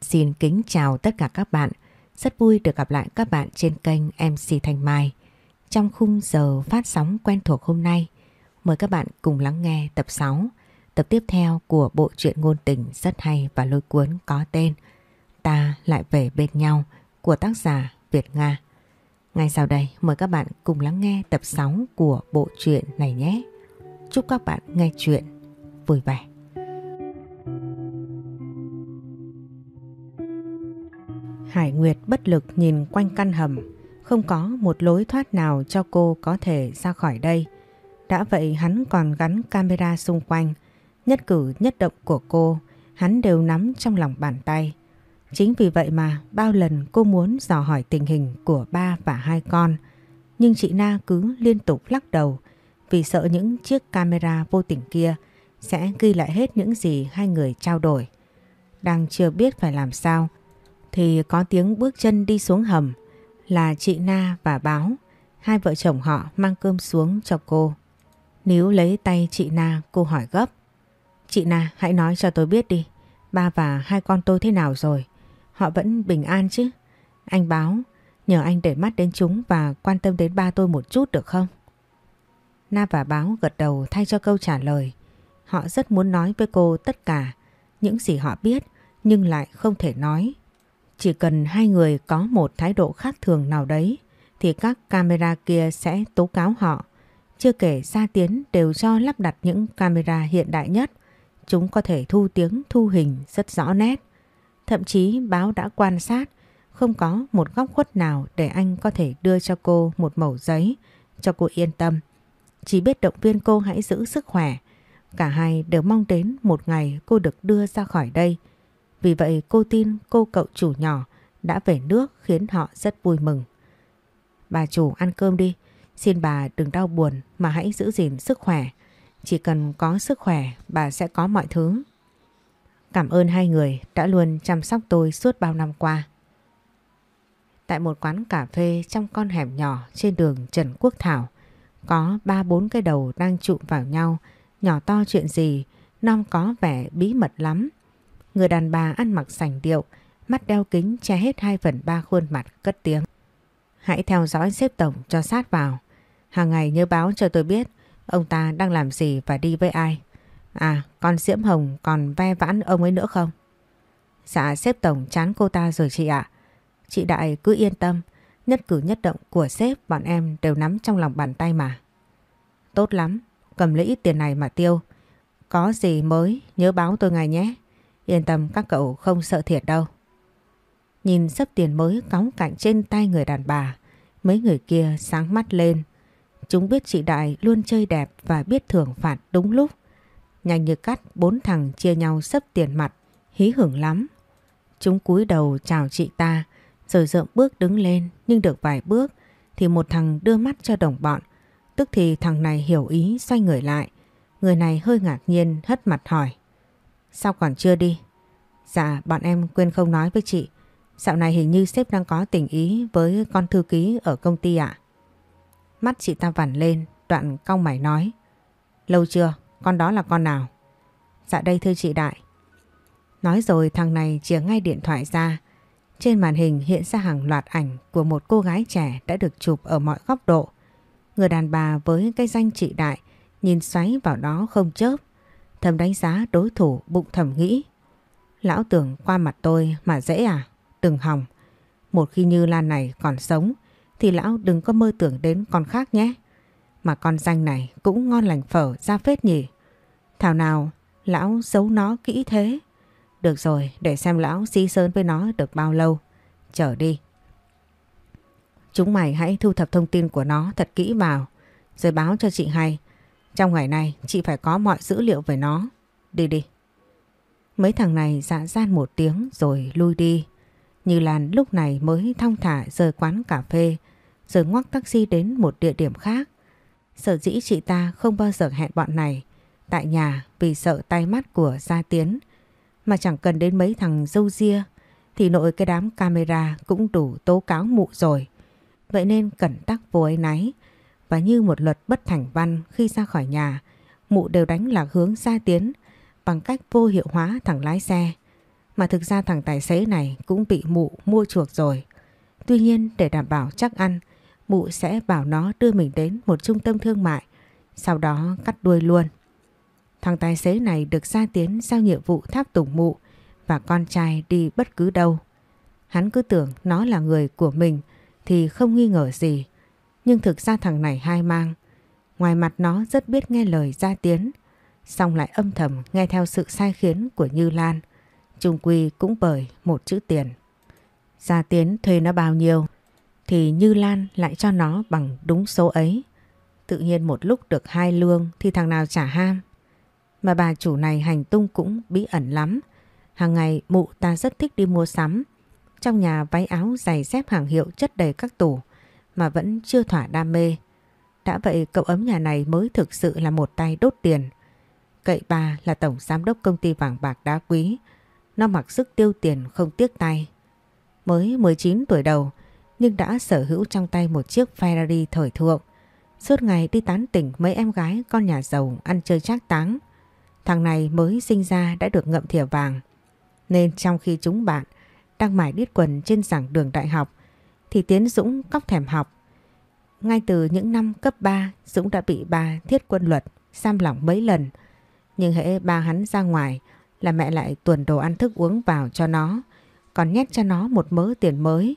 Xin kính chào tất cả các bạn. Rất vui được gặp lại các bạn trên kênh MC Thanh Mai. Trong khung giờ phát sóng quen thuộc hôm nay, mời các bạn cùng lắng nghe tập 6, tập tiếp theo của bộ truyện ngôn tình rất hay và lôi cuốn có tên Ta lại về bên nhau của tác giả Việt Nga. Ngay sau đây mời các bạn cùng lắng nghe tập 6 của bộ truyện này nhé. Chúc các bạn nghe chuyện vui vẻ. Hải Nguyệt bất lực nhìn quanh căn hầm, không có một lối thoát nào cho cô có thể ra khỏi đây. Đã vậy hắn còn gắn camera xung quanh, nhất cử nhất động của cô, hắn đều nắm trong lòng bàn tay. Chính vì vậy mà bao lần cô muốn dò hỏi tình hình của ba và hai con, nhưng chị Na cứ liên tục lắc đầu vì sợ những chiếc camera vô tình kia sẽ ghi lại hết những gì hai người trao đổi. Đang chưa biết phải làm sao, thì có tiếng bước chân đi xuống hầm, là chị Na và Báo. Hai vợ chồng họ mang cơm xuống cho cô. Níu lấy tay chị Na, cô hỏi gấp. Chị Na, hãy nói cho tôi biết đi. Ba và hai con tôi thế nào rồi? Họ vẫn bình an chứ? Anh Báo, nhờ anh để mắt đến chúng và quan tâm đến ba tôi một chút được không? Na và Báo gật đầu thay cho câu trả lời. Họ rất muốn nói với cô tất cả những gì họ biết, nhưng lại không thể nói chỉ cần hai người có một thái độ khác thường nào đấy, thì các camera kia sẽ tố cáo họ. Chưa kể Gia Tiến đều cho lắp đặt những camera hiện đại nhất. Chúng có thể thu tiếng, thu hình rất rõ nét. Thậm chí báo đã quan sát, không có một góc khuất nào để anh có thể đưa cho cô một mẩu giấy, cho cô yên tâm. Chỉ biết động viên cô hãy giữ sức khỏe. Cả hai đều mong đến một ngày cô được đưa ra khỏi đây vì vậy cô tin cô cậu chủ nhỏ đã về nước khiến họ rất vui mừng. Bà chủ ăn cơm đi, xin bà đừng đau buồn mà hãy giữ gìn sức khỏe. Chỉ cần có sức khỏe bà sẽ có mọi thứ. Cảm ơn hai người đã luôn chăm sóc tôi suốt bao năm qua. Tại một quán cà phê trong con hẻm nhỏ trên đường Trần Quốc Thảo có ba bốn cái đầu đang trụm vào nhau, nhỏ to chuyện gì, non có vẻ bí mật lắm. Người đàn bà ăn mặc sành điệu, mắt đeo kính che hết 2 phần 3 khuôn mặt cất tiếng. Hãy theo dõi xếp tổng cho sát vào. Hàng ngày nhớ báo cho tôi biết ông ta đang làm gì và đi với ai. À, con Diễm Hồng còn ve vãn ông ấy nữa không? Dạ, xếp tổng chán cô ta rồi chị ạ. Chị Đại cứ yên tâm, nhất cử nhất động của sếp bọn em đều nắm trong lòng bàn tay mà. Tốt lắm, cầm lấy ít tiền này mà tiêu. Có gì mới nhớ báo tôi ngay nhé. Yên tâm các cậu không sợ thiệt đâu. Nhìn sấp tiền mới cóng cạnh trên tay người đàn bà, mấy người kia sáng mắt lên. Chúng biết chị Đại luôn chơi đẹp và biết thưởng phạt đúng lúc. Nhanh như cắt, bốn thằng chia nhau sấp tiền mặt, hí hưởng lắm. Chúng cúi đầu chào chị ta, rồi dợm bước đứng lên nhưng được vài bước thì một thằng đưa mắt cho đồng bọn. Tức thì thằng này hiểu ý xoay người lại. Người này hơi ngạc nhiên hất mặt hỏi. Sao còn chưa đi? Dạ bọn em quên không nói với chị. Dạo này hình như sếp đang có tình ý với con thư ký ở công ty ạ. Mắt chị ta vằn lên, đoạn cong mày nói. Lâu chưa? Con đó là con nào? Dạ đây thưa chị Đại. Nói rồi thằng này chìa ngay điện thoại ra. Trên màn hình hiện ra hàng loạt ảnh của một cô gái trẻ đã được chụp ở mọi góc độ. Người đàn bà với cái danh chị Đại nhìn xoáy vào đó không chớp. Thầm đánh giá đối thủ bụng thầm nghĩ. Lão tưởng qua mặt tôi mà dễ à? Đừng hòng. Một khi Như Lan này còn sống, thì lão đừng có mơ tưởng đến con khác nhé. Mà con danh này cũng ngon lành phở ra phết nhỉ. Thảo nào, lão giấu nó kỹ thế. Được rồi, để xem lão si sơn với nó được bao lâu. Chờ đi. Chúng mày hãy thu thập thông tin của nó thật kỹ vào, rồi báo cho chị hay. Trong ngày này chị phải có mọi dữ liệu về nó. Đi đi. Mấy thằng này dạ gian một tiếng rồi lui đi. Như Lan lúc này mới thong thả rời quán cà phê, rồi ngoắc taxi đến một địa điểm khác. Sợ dĩ chị ta không bao giờ hẹn bọn này, tại nhà vì sợ tay mắt của Gia Tiến. Mà chẳng cần đến mấy thằng dâu ria, thì nội cái đám camera cũng đủ tố cáo mụ rồi. Vậy nên cẩn tắc vô ấy náy và như một luật bất thành văn khi ra khỏi nhà, mụ đều đánh lạc hướng Gia Tiến bằng cách vô hiệu hóa thằng lái xe. Mà thực ra thằng tài xế này cũng bị mụ mua chuộc rồi. Tuy nhiên để đảm bảo chắc ăn, mụ sẽ bảo nó đưa mình đến một trung tâm thương mại, sau đó cắt đuôi luôn. Thằng tài xế này được Gia Tiến giao nhiệm vụ tháp tùng mụ và con trai đi bất cứ đâu. Hắn cứ tưởng nó là người của mình thì không nghi ngờ gì. Nhưng thực ra thằng này hai mang. Ngoài mặt nó rất biết nghe lời Gia Tiến, xong lại âm thầm nghe theo sự sai khiến của Như Lan. Trung Quy cũng bởi một chữ tiền. Gia Tiến thuê nó bao nhiêu thì Như Lan lại cho nó bằng đúng số ấy. Tự nhiên một lúc được hai lương thì thằng nào trả ham. Mà bà chủ này hành tung cũng bí ẩn lắm. Hàng ngày mụ ta rất thích đi mua sắm. Trong nhà váy áo giày dép hàng hiệu chất đầy các tủ mà vẫn chưa thỏa đam mê. Đã vậy cậu ấm nhà này mới thực sự là một tay đốt tiền. Cậy bà là tổng giám đốc công ty vàng bạc đá quý. Nó mặc sức tiêu tiền không tiếc tay. Mới 19 tuổi đầu, nhưng đã sở hữu trong tay một chiếc Ferrari thời thượng. Suốt ngày đi tán tỉnh mấy em gái con nhà giàu ăn chơi trác táng. Thằng này mới sinh ra đã được ngậm thìa vàng. Nên trong khi chúng bạn đang mải đít quần trên giảng đường đại học thì Tiến Dũng cóc thèm học. Ngay từ những năm cấp 3 Dũng đã bị bà thiết quân luật giam lỏng mấy lần. Nhưng hễ ba hắn ra ngoài là mẹ lại tuần đồ ăn thức uống vào cho nó, còn nhét cho nó một mớ tiền mới,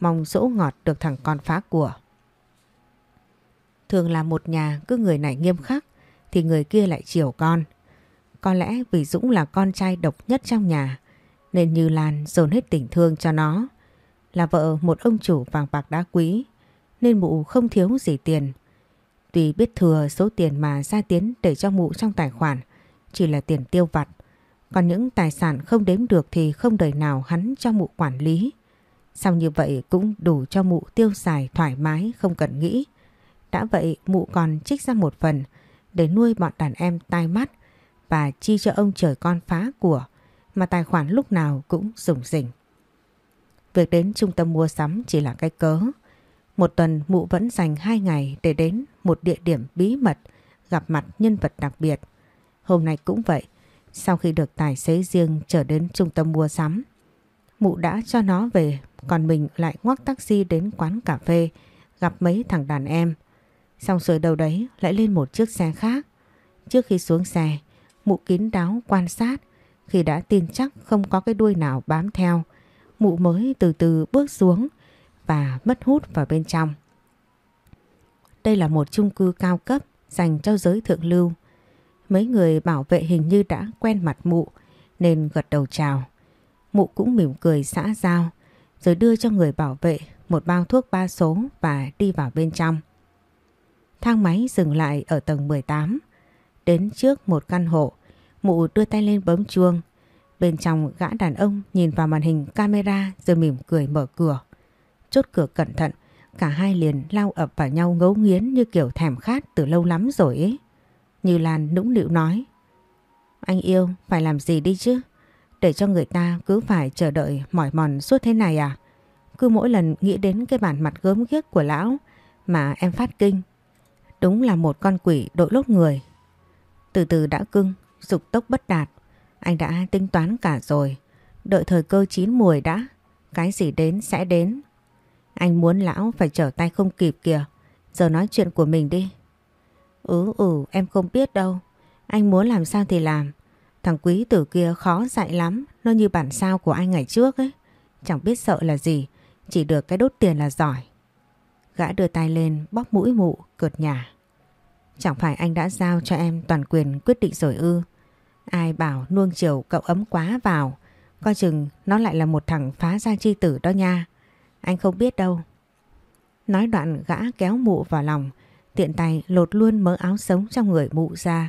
mong dỗ ngọt được thằng con phá của. Thường là một nhà cứ người này nghiêm khắc thì người kia lại chiều con. Có lẽ vì Dũng là con trai độc nhất trong nhà, nên Như Lan dồn hết tình thương cho nó. Là vợ một ông chủ vàng bạc đá quý, nên mụ không thiếu gì tiền. Tuy biết thừa số tiền mà Gia Tiến để cho mụ trong tài khoản, chỉ là tiền tiêu vặt. Còn những tài sản không đếm được thì không đời nào hắn cho mụ quản lý. Xong như vậy cũng đủ cho mụ tiêu xài thoải mái, không cần nghĩ. Đã vậy mụ còn trích ra một phần để nuôi bọn đàn em tai mắt và chi cho ông trời con phá của, mà tài khoản lúc nào cũng rủng rỉnh. Việc đến trung tâm mua sắm chỉ là cái cớ. Một tuần mụ vẫn dành hai ngày để đến một địa điểm bí mật gặp mặt nhân vật đặc biệt. Hôm nay cũng vậy, sau khi được tài xế riêng trở đến trung tâm mua sắm, mụ đã cho nó về còn mình lại ngoắc taxi đến quán cà phê gặp mấy thằng đàn em. Xong rồi đầu đấy lại lên một chiếc xe khác. Trước khi xuống xe, mụ kín đáo quan sát khi đã tin chắc không có cái đuôi nào bám theo. Mụ mới từ từ bước xuống và mất hút vào bên trong. Đây là một chung cư cao cấp dành cho giới thượng lưu. Mấy người bảo vệ hình như đã quen mặt mụ nên gật đầu chào. Mụ cũng mỉm cười xã giao rồi đưa cho người bảo vệ một bao thuốc ba số và đi vào bên trong. Thang máy dừng lại ở tầng 18. Đến trước một căn hộ, mụ đưa tay lên bấm chuông. Bên trong gã đàn ông nhìn vào màn hình camera rồi mỉm cười mở cửa. Chốt cửa cẩn thận, cả hai liền lao ập vào nhau ngấu nghiến như kiểu thèm khát từ lâu lắm rồi ấy. Như Lan nũng nịu nói. Anh yêu, phải làm gì đi chứ? Để cho người ta cứ phải chờ đợi mỏi mòn suốt thế này à? Cứ mỗi lần nghĩ đến cái bản mặt gớm ghiếc của lão mà em phát kinh. Đúng là một con quỷ đội lốt người. Từ từ đã cưng, dục tốc bất đạt. Anh đã tính toán cả rồi. Đợi thời cơ chín mùi đã. Cái gì đến sẽ đến. Anh muốn lão phải trở tay không kịp kìa. Giờ nói chuyện của mình đi. Ừ ừ em không biết đâu. Anh muốn làm sao thì làm. Thằng quý tử kia khó dạy lắm, nó như bản sao của anh ngày trước ấy. Chẳng biết sợ là gì, chỉ được cái đốt tiền là giỏi. Gã đưa tay lên bóp mũi mụ, cợt nhà. Chẳng phải anh đã giao cho em toàn quyền quyết định rồi ư. Ai bảo nuông chiều cậu ấm quá vào, coi chừng nó lại là một thằng phá gia chi tử đó nha. Anh không biết đâu. Nói đoạn gã kéo mụ vào lòng, tiện tay lột luôn mớ áo sống trong người mụ ra,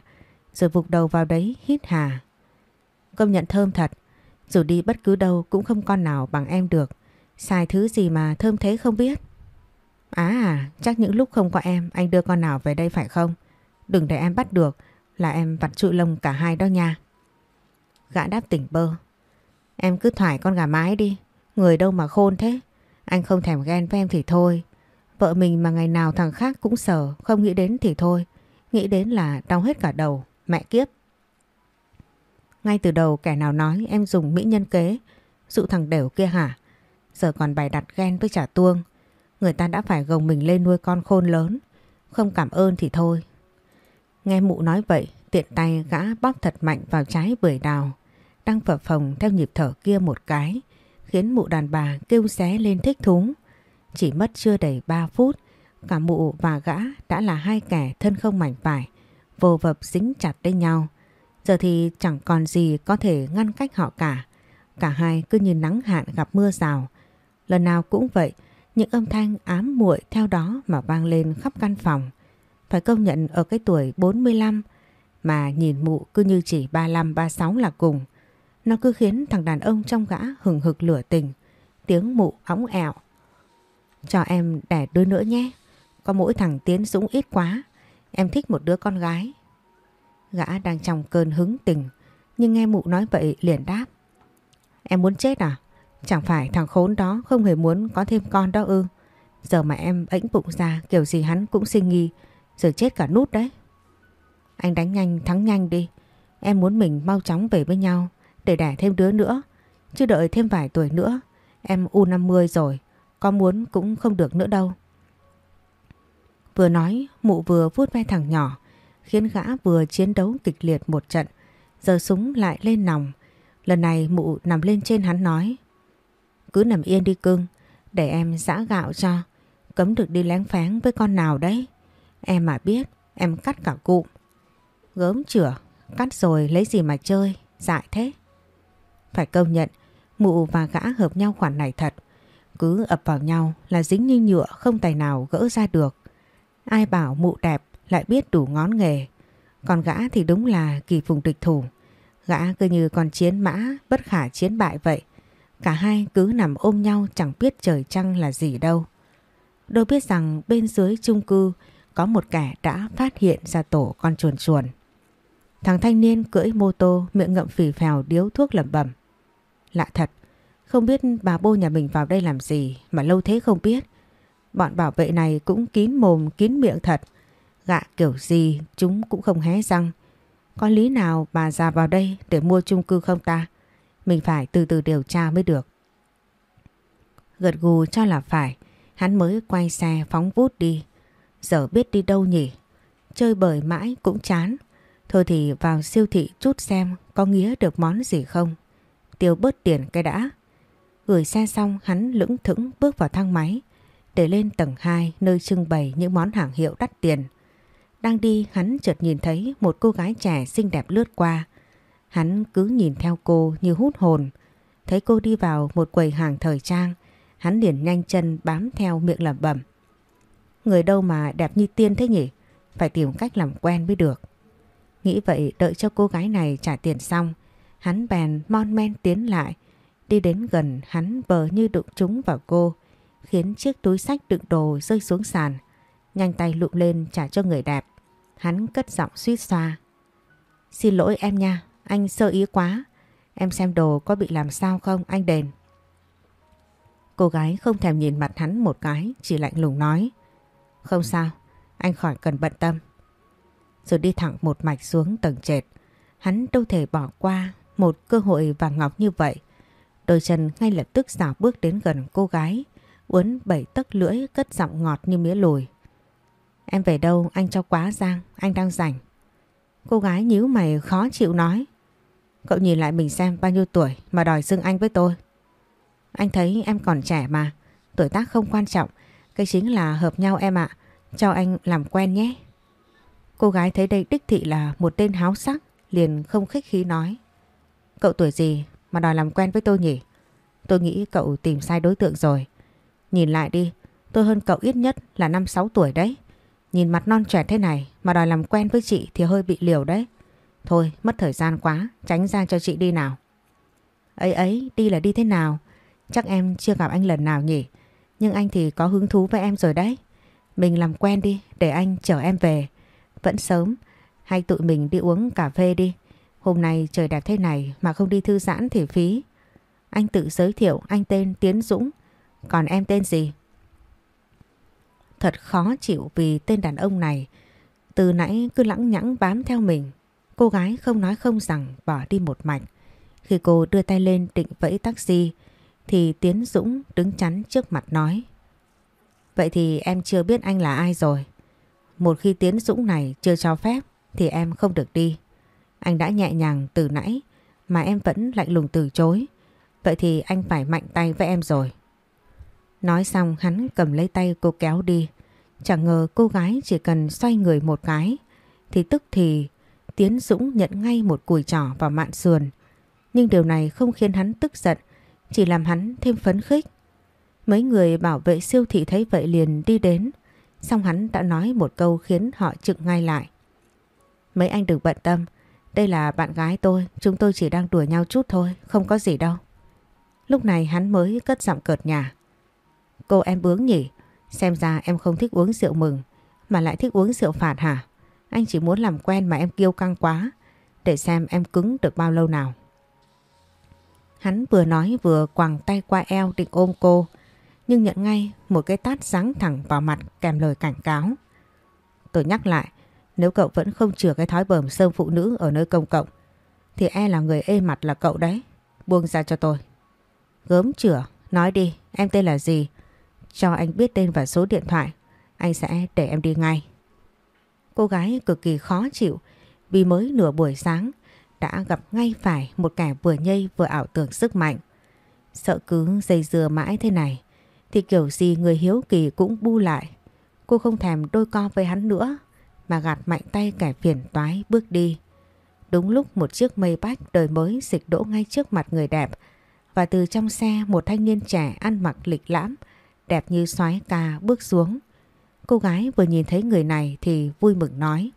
rồi vụt đầu vào đấy hít hà. Công nhận thơm thật, dù đi bất cứ đâu cũng không con nào bằng em được. Xài thứ gì mà thơm thế không biết. À, chắc những lúc không có em anh đưa con nào về đây phải không? Đừng để em bắt được là em vặt trụi lông cả hai đó nha. Gã đáp tỉnh bơ. Em cứ thoải con gà mái đi, người đâu mà khôn thế. Anh không thèm ghen với em thì thôi. Vợ mình mà ngày nào thằng khác cũng sợ, không nghĩ đến thì thôi. Nghĩ đến là đau hết cả đầu, mẹ kiếp. Ngay từ đầu kẻ nào nói em dùng mỹ nhân kế dụ thằng đều kia hả? Giờ còn bày đặt ghen với trả tuông. Người ta đã phải gồng mình lên nuôi con khôn lớn. Không cảm ơn thì thôi. Nghe mụ nói vậy, tiện tay gã bóp thật mạnh vào trái bưởi đào. Đang phập phồng theo nhịp thở kia một cái, khiến mụ đàn bà kêu xé lên thích thú. Chỉ mất chưa đầy 3 phút, cả mụ và gã đã là hai kẻ thân không mảnh vải, vô vập dính chặt lên nhau. Giờ thì chẳng còn gì có thể ngăn cách họ cả. Cả hai cứ như nắng hạn gặp mưa rào. Lần nào cũng vậy, những âm thanh ám muội theo đó mà vang lên khắp căn phòng. Phải công nhận ở cái tuổi 45 mà nhìn mụ cứ như chỉ 35-36 là cùng. Nó cứ khiến thằng đàn ông trong gã hừng hực lửa tình. Tiếng mụ óng ẹo. Cho em đẻ đứa nữa nhé. Có mỗi thằng Tiến Dũng ít quá. Em thích một đứa con gái. Gã đang trong cơn hứng tình. Nhưng nghe mụ nói vậy liền đáp. Em muốn chết à? Chẳng phải thằng khốn đó không hề muốn có thêm con đó ư. Giờ mà em ĩnh bụng ra, kiểu gì hắn cũng sinh nghi. Rồi chết cả nút đấy. Anh đánh nhanh, thắng nhanh đi. Em muốn mình mau chóng về với nhau, để đẻ thêm đứa nữa. Chứ đợi thêm vài tuổi nữa. Em U50 rồi. Có muốn cũng không được nữa đâu. Vừa nói, mụ vừa vuốt ve thằng nhỏ, khiến gã vừa chiến đấu kịch liệt một trận, giờ súng lại lên nòng. Lần này mụ nằm lên trên hắn nói, Cứ nằm yên đi cưng, để em giã gạo cho, cấm được đi lén phán với con nào đấy. Em mà biết em cắt cả cụm. Gớm chửa, cắt rồi lấy gì mà chơi, dại thế. Phải công nhận, mụ và gã hợp nhau khoản này thật. Cứ ập vào nhau là dính như nhựa không tài nào gỡ ra được. Ai bảo mụ đẹp lại biết đủ ngón nghề. Còn gã thì đúng là kỳ phùng địch thủ. Gã cứ như con chiến mã bất khả chiến bại vậy. Cả hai cứ nằm ôm nhau chẳng biết trời trăng là gì đâu. Đâu biết rằng bên dưới chung cư có một kẻ đã phát hiện ra tổ con chuồn chuồn. Thằng thanh niên cưỡi mô tô miệng ngậm phì phèo điếu thuốc lẩm bẩm. Lạ thật, không biết bà bô nhà mình vào đây làm gì mà lâu thế không biết. Bọn bảo vệ này cũng kín mồm kín miệng thật. Gạ kiểu gì chúng cũng không hé răng. Có lý nào bà già vào đây để mua chung cư không ta? Mình phải từ từ điều tra mới được. Gật gù cho là phải, hắn mới quay xe phóng vút đi. Giờ biết đi đâu nhỉ? Chơi bời mãi cũng chán. Thôi thì vào siêu thị chút xem có nghĩa được món gì không. Tiêu bớt tiền cái đã. Gửi xe xong hắn lững thững bước vào thang máy để lên tầng 2 nơi trưng bày những món hàng hiệu đắt tiền. Đang đi hắn chợt nhìn thấy một cô gái trẻ xinh đẹp lướt qua. Hắn cứ nhìn theo cô như hút hồn. Thấy cô đi vào một quầy hàng thời trang, hắn liền nhanh chân bám theo miệng lẩm bẩm. Người đâu mà đẹp như tiên thế nhỉ? Phải tìm cách làm quen mới được. Nghĩ vậy đợi cho cô gái này trả tiền xong, hắn bèn mon men tiến lại. Đi đến gần hắn bờ như đụng trúng vào cô, khiến chiếc túi sách đựng đồ rơi xuống sàn. Nhanh tay lụm lên trả cho người đẹp. Hắn cất giọng suýt xoa. Xin lỗi em nha, anh sơ ý quá. Em xem đồ có bị làm sao không anh đền. Cô gái không thèm nhìn mặt hắn một cái, chỉ lạnh lùng nói. Không sao, anh khỏi cần bận tâm. Rồi đi thẳng một mạch xuống tầng trệt. Hắn đâu thể bỏ qua một cơ hội vàng ngọc như vậy. Đôi chân ngay lập tức dạo bước đến gần cô gái, uốn bảy tấc lưỡi cất giọng ngọt như mía lùi. Em về đâu anh cho quá giang, anh đang rảnh. Cô gái nhíu mày khó chịu nói. Cậu nhìn lại mình xem bao nhiêu tuổi mà đòi xưng anh với tôi. Anh thấy em còn trẻ mà, tuổi tác không quan trọng, cái chính là hợp nhau em ạ, cho anh làm quen nhé. Cô gái thấy đây đích thị là một tên háo sắc, liền không khích khí nói. Cậu tuổi gì mà đòi làm quen với tôi nhỉ? Tôi nghĩ cậu tìm sai đối tượng rồi. Nhìn lại đi, tôi hơn cậu ít nhất là 5-6 tuổi đấy. Nhìn mặt non trẻ thế này mà đòi làm quen với chị thì hơi bị liều đấy. Thôi, mất thời gian quá, tránh ra cho chị đi nào. Ấy ấy, đi là đi thế nào? Chắc em chưa gặp anh lần nào nhỉ? Nhưng anh thì có hứng thú với em rồi đấy. Mình làm quen đi, để anh chở em về. Vẫn sớm, hay tụi mình đi uống cà phê đi. Hôm nay trời đẹp thế này mà không đi thư giãn thì phí. Anh tự giới thiệu anh tên Tiến Dũng, còn em tên gì? Thật khó chịu vì tên đàn ông này từ nãy cứ lẳng nhẳng bám theo mình. Cô gái không nói không rằng bỏ đi một mạch. Khi cô đưa tay lên định vẫy taxi thì Tiến Dũng đứng chắn trước mặt nói. Vậy thì em chưa biết anh là ai rồi. Một khi Tiến Dũng này chưa cho phép thì em không được đi. Anh đã nhẹ nhàng từ nãy mà em vẫn lạnh lùng từ chối. Vậy thì anh phải mạnh tay với em rồi. Nói xong hắn cầm lấy tay cô kéo đi. Chẳng ngờ cô gái chỉ cần xoay người một cái thì tức thì Tiến Dũng nhận ngay một cùi trỏ vào mạn sườn. Nhưng điều này không khiến hắn tức giận, chỉ làm hắn thêm phấn khích. Mấy người bảo vệ siêu thị thấy vậy liền đi đến, xong hắn đã nói một câu khiến họ trực ngay lại. Mấy anh đừng bận tâm, đây là bạn gái tôi, chúng tôi chỉ đang đùa nhau chút thôi, không có gì đâu. Lúc này hắn mới cất giọng cợt nhà. Cô em bướng nhỉ, xem ra em không thích uống rượu mừng, mà lại thích uống rượu phạt hả? Anh chỉ muốn làm quen mà em kiêu căng quá, để xem em cứng được bao lâu nào. Hắn vừa nói vừa quàng tay qua eo định ôm cô, nhưng nhận ngay một cái tát giáng thẳng vào mặt kèm lời cảnh cáo. Tôi nhắc lại, nếu cậu vẫn không chừa cái thói bờm sơm phụ nữ ở nơi công cộng, thì e là người ê mặt là cậu đấy. Buông ra cho tôi. Gớm chửa, nói đi, em tên là gì? Cho anh biết tên và số điện thoại, anh sẽ để em đi ngay. Cô gái cực kỳ khó chịu vì mới nửa buổi sáng đã gặp ngay phải một kẻ vừa nhây vừa ảo tưởng sức mạnh. Sợ cứ dây dưa mãi thế này thì kiểu gì người hiếu kỳ cũng bu lại. Cô không thèm đôi co với hắn nữa, mà gạt mạnh tay kẻ phiền toái bước đi. Đúng lúc một chiếc mây bách đời mới dịch đỗ ngay trước mặt người đẹp, và từ trong xe một thanh niên trẻ ăn mặc lịch lãm, đẹp như soái ca bước xuống. Cô gái vừa nhìn thấy người này thì vui mừng nói,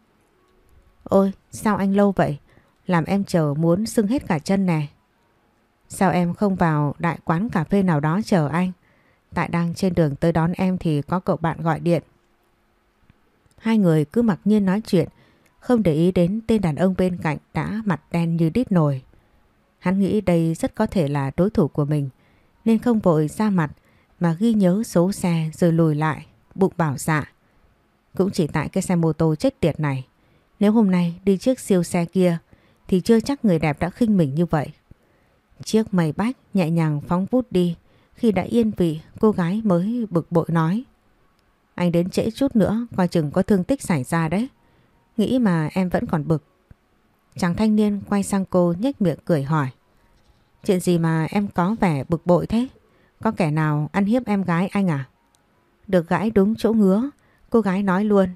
Ôi, sao anh lâu vậy? Làm em chờ muốn sưng hết cả chân nè. Sao em không vào đại quán cà phê nào đó chờ anh? Tại đang trên đường tới đón em thì có cậu bạn gọi điện. Hai người cứ mặc nhiên nói chuyện, không để ý đến tên đàn ông bên cạnh đã mặt đen như đít nồi. Hắn nghĩ đây rất có thể là đối thủ của mình, nên không vội ra mặt mà ghi nhớ số xe rồi lùi lại, bụng bảo dạ. Cũng chỉ tại cái xe mô tô chết tiệt này, nếu hôm nay đi chiếc siêu xe kia thì chưa chắc người đẹp đã khinh mình như vậy. Chiếc mây bách nhẹ nhàng phóng vút đi, khi đã yên vị cô gái mới bực bội nói. Anh đến trễ chút nữa coi chừng có thương tích xảy ra đấy. Nghĩ mà em vẫn còn bực. Chàng thanh niên quay sang cô nhếch miệng cười hỏi. Chuyện gì mà em có vẻ bực bội thế? Có kẻ nào ăn hiếp em gái anh à? Được gãi đúng chỗ ngứa, cô gái nói luôn.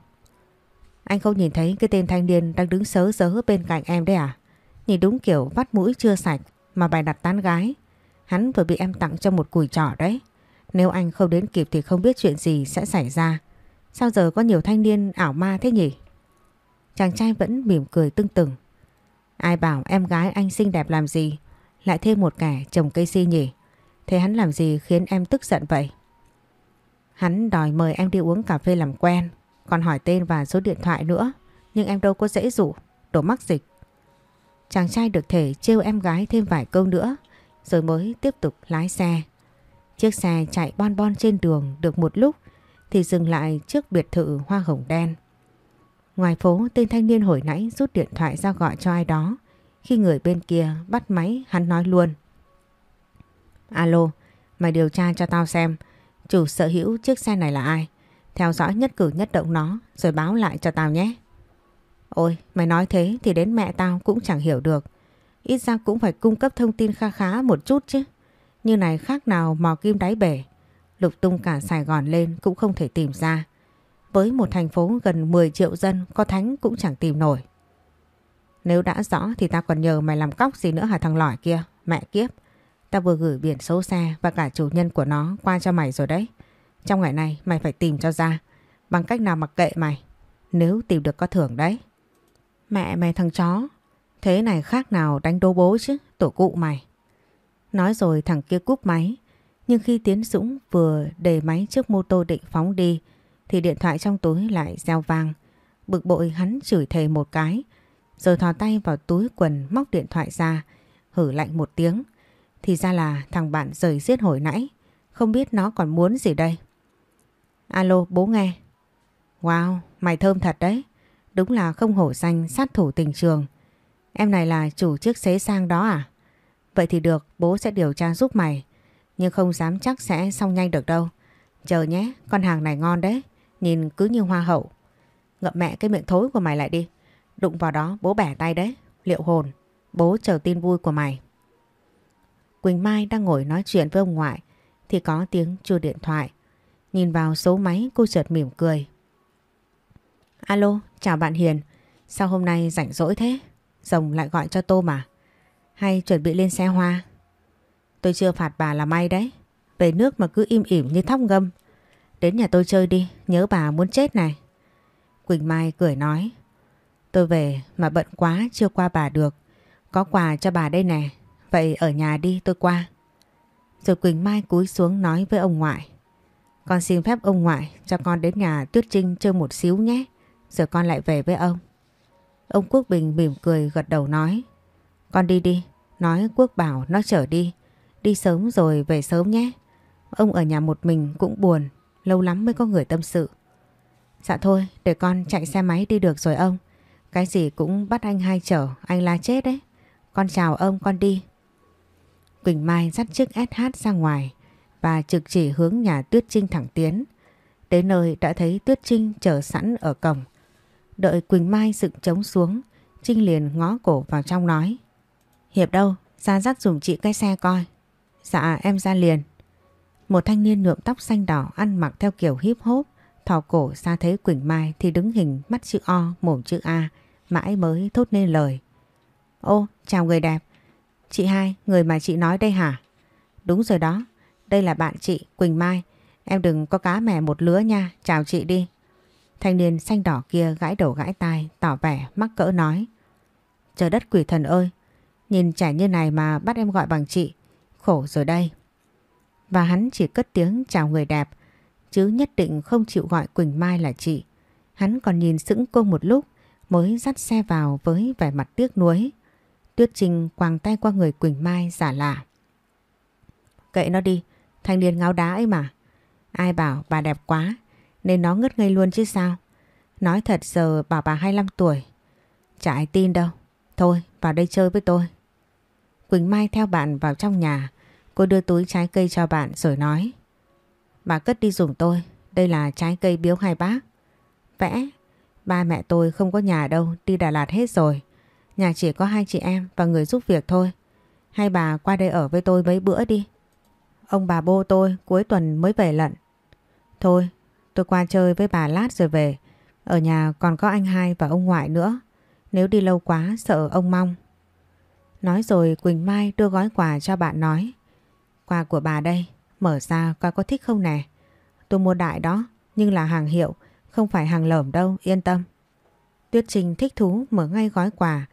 Anh không nhìn thấy cái tên thanh niên đang đứng sớ sớ bên cạnh em đấy à? Nhìn đúng kiểu vắt mũi chưa sạch mà bài đặt tán gái. Hắn vừa bị em tặng cho một cùi trỏ đấy. Nếu anh không đến kịp thì không biết chuyện gì sẽ xảy ra. Sao giờ có nhiều thanh niên ảo ma thế nhỉ? Chàng trai vẫn mỉm cười tưng từng. Ai bảo em gái anh xinh đẹp làm gì? Lại thêm một kẻ trồng cây si nhỉ? Thế hắn làm gì khiến em tức giận vậy? Hắn đòi mời em đi uống cà phê làm quen. Còn hỏi tên và số điện thoại nữa. Nhưng em đâu có dễ dụ. Đổ mắc dịch. Chàng trai được thể trêu em gái thêm vài câu nữa rồi mới tiếp tục lái xe. Chiếc xe chạy bon bon trên đường được một lúc thì dừng lại trước biệt thự hoa hồng đen. Ngoài phố tên thanh niên hồi nãy rút điện thoại ra gọi cho ai đó. Khi người bên kia bắt máy hắn nói luôn. Alo, mày điều tra cho tao xem chủ sở hữu chiếc xe này là ai. Theo dõi nhất cử nhất động nó rồi báo lại cho tao nhé. Ôi, mày nói thế thì đến mẹ tao cũng chẳng hiểu được. Ít ra cũng phải cung cấp thông tin kha khá một chút chứ. Như này khác nào mò kim đáy bể. Lục tung cả Sài Gòn lên cũng không thể tìm ra. Với một thành phố gần 10 triệu dân, có thánh cũng chẳng tìm nổi. Nếu đã rõ thì ta còn nhờ mày làm cóc gì nữa hả thằng lỏi kia. Mẹ kiếp. Ta vừa gửi biển số xe và cả chủ nhân của nó qua cho mày rồi đấy. Trong ngày này mày phải tìm cho ra. Bằng cách nào mặc kệ mày. Nếu tìm được có thưởng đấy. Mẹ mày thằng chó. Thế này khác nào đánh đố bố chứ. Tổ cụ mày. Nói rồi thằng kia cúp máy. Nhưng khi Tiến Dũng vừa để máy trước mô tô định phóng đi, thì điện thoại trong túi lại reo vang. Bực bội hắn chửi thề một cái, rồi thò tay vào túi quần móc điện thoại ra, hử lạnh một tiếng. Thì ra là thằng bạn rời giết hồi nãy, không biết nó còn muốn gì đây. Alo, bố nghe. Wow, mày thơm thật đấy. Đúng là không hổ danh sát thủ tình trường. Em này là chủ chiếc xế sang đó à? Vậy thì được, bố sẽ điều tra giúp mày. Nhưng không dám chắc sẽ xong nhanh được đâu. Chờ nhé, con hàng này ngon đấy. Nhìn cứ như hoa hậu. Ngậm mẹ cái miệng thối của mày lại đi. Đụng vào đó bố bẻ tay đấy. Liệu hồn, bố chờ tin vui của mày. Quỳnh Mai đang ngồi nói chuyện với ông ngoại thì có tiếng chuông điện thoại. Nhìn vào số máy cô chợt mỉm cười. Alo, chào bạn Hiền. Sao hôm nay rảnh rỗi thế? Rồng lại gọi cho tô mà. Hay chuẩn bị lên xe hoa? Tôi chưa phạt bà là may đấy. Về nước mà cứ im ỉm như thóc ngâm. Đến nhà tôi chơi đi, nhớ bà muốn chết này. Quỳnh Mai cười nói. Tôi về mà bận quá chưa qua bà được. Có quà cho bà đây nè. Vậy ở nhà đi tôi qua. Rồi Quỳnh Mai cúi xuống nói với ông ngoại. Con xin phép ông ngoại cho con đến nhà Tuyết Trinh chơi một xíu nhé. Rồi con lại về với ông. Ông Quốc Bình mỉm cười gật đầu nói. Con đi đi. Nói Quốc bảo nó chở đi. Đi sớm rồi về sớm nhé. Ông ở nhà một mình cũng buồn. Lâu lắm mới có người tâm sự. Dạ thôi, để con chạy xe máy đi được rồi ông. Cái gì cũng bắt anh hai chở. Anh la chết đấy. Con chào ông, con đi. Quỳnh Mai dắt chiếc SH ra ngoài và trực chỉ hướng nhà Tuyết Trinh thẳng tiến. Đến nơi đã thấy Tuyết Trinh chờ sẵn ở cổng. Đợi Quỳnh Mai dựng trống xuống, Trinh liền ngó cổ vào trong nói. Hiệp đâu, ra dắt dùng chị cái xe coi. Dạ em ra liền. Một thanh niên nhuộm tóc xanh đỏ ăn mặc theo kiểu hip hop, thò cổ ra thấy Quỳnh Mai thì đứng hình mắt chữ O, mồm chữ A, mãi mới thốt nên lời. Ô, chào người đẹp. Chị hai, người mà chị nói đây hả? Đúng rồi đó, đây là bạn chị, Quỳnh Mai. Em đừng có cá mè một lứa nha, chào chị đi. Thanh niên xanh đỏ kia gãi đầu gãi tai, tỏ vẻ mắc cỡ nói. Trời đất quỷ thần ơi, nhìn trẻ như này mà bắt em gọi bằng chị, khổ rồi đây. Và hắn chỉ cất tiếng chào người đẹp, chứ nhất định không chịu gọi Quỳnh Mai là chị. Hắn còn nhìn sững cô một lúc mới dắt xe vào với vẻ mặt tiếc nuối. Tuyết Trinh quàng tay qua người Quỳnh Mai giả lạ. Kệ nó đi, thanh niên ngáo đá ấy mà. Ai bảo bà đẹp quá, nên nó ngất ngây luôn chứ sao. Nói thật giờ bảo bà 25 tuổi. Chả ai tin đâu. Thôi, vào đây chơi với tôi. Quỳnh Mai theo bạn vào trong nhà. Cô đưa túi trái cây cho bạn rồi nói. Bà cất đi dùng tôi. Đây là trái cây biếu hai bác. Vẽ. Ba mẹ tôi không có nhà đâu, đi Đà Lạt hết rồi. Nhà chỉ có hai chị em và người giúp việc thôi. Hai bà qua đây ở với tôi mấy bữa đi. Ông bà bô tôi cuối tuần mới về lận. Thôi, tôi qua chơi với bà lát rồi về. Ở nhà còn có anh hai và ông ngoại nữa. Nếu đi lâu quá sợ ông mong. Nói rồi Quỳnh Mai đưa gói quà cho bạn nói. Quà của bà đây, mở ra coi có thích không nè. Tôi mua đại đó, nhưng là hàng hiệu, không phải hàng lởm đâu, yên tâm. Tuyết Trinh thích thú mở ngay gói quà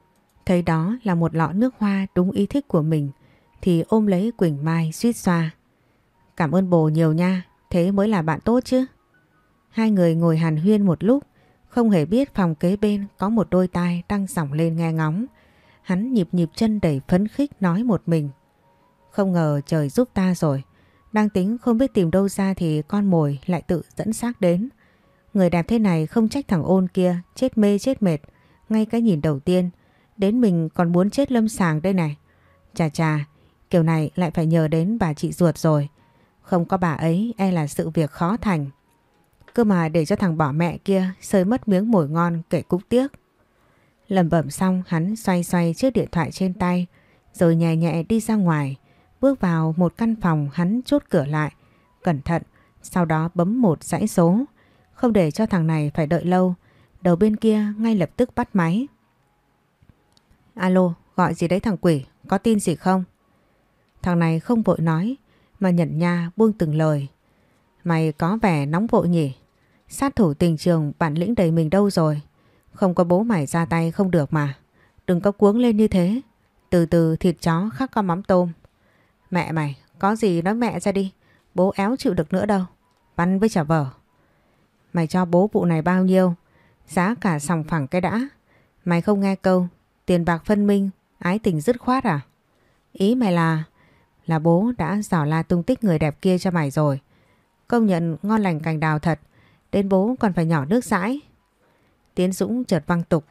Thấy đó là một lọ nước hoa đúng ý thích của mình thì ôm lấy Quỳnh Mai suýt xoa. Cảm ơn bồ nhiều nha, thế mới là bạn tốt chứ. Hai người ngồi hàn huyên một lúc, không hề biết phòng kế bên có một đôi tai đang sỏng lên nghe ngóng. Hắn nhịp nhịp chân đầy phấn khích nói một mình. Không ngờ trời giúp ta rồi. Đang tính không biết tìm đâu ra thì con mồi lại tự dẫn xác đến. Người đẹp thế này không trách thằng ôn kia, chết mê chết mệt. Ngay cái nhìn đầu tiên, Đến mình còn muốn chết lâm sàng đây này. Chà chà, kiểu này lại phải nhờ đến bà chị ruột rồi. Không có bà ấy e là sự việc khó thành. Cơ mà để cho thằng bỏ mẹ kia sơi mất miếng mồi ngon kể cúc tiếc. Lầm bẩm xong hắn xoay xoay chiếc điện thoại trên tay rồi nhẹ nhẹ đi ra ngoài. Bước vào một căn phòng hắn chốt cửa lại. Cẩn thận, sau đó bấm một dãy số. Không để cho thằng này phải đợi lâu. Đầu bên kia ngay lập tức bắt máy. Alo, gọi gì đấy thằng quỷ, có tin gì không? Thằng này không vội nói, mà nhận nha buông từng lời. Mày có vẻ nóng vội nhỉ? Sát thủ tình trường bản lĩnh đầy mình đâu rồi? Không có bố mày ra tay không được mà. Đừng có cuống lên như thế. Từ từ thịt chó khắc con mắm tôm. Mẹ mày, có gì nói mẹ ra đi. Bố éo chịu được nữa đâu. Bắn với trả vở. Mày cho bố vụ này bao nhiêu? Giá cả sòng phẳng cái đã. Mày không nghe câu Tiền bạc phân minh, ái tình dứt khoát à? Ý mày là... Là bố đã giỏ la tung tích người đẹp kia cho mày rồi. Công nhận ngon lành cành đào thật. Đến bố còn phải nhỏ nước dãi. Tiến Dũng chợt văng tục.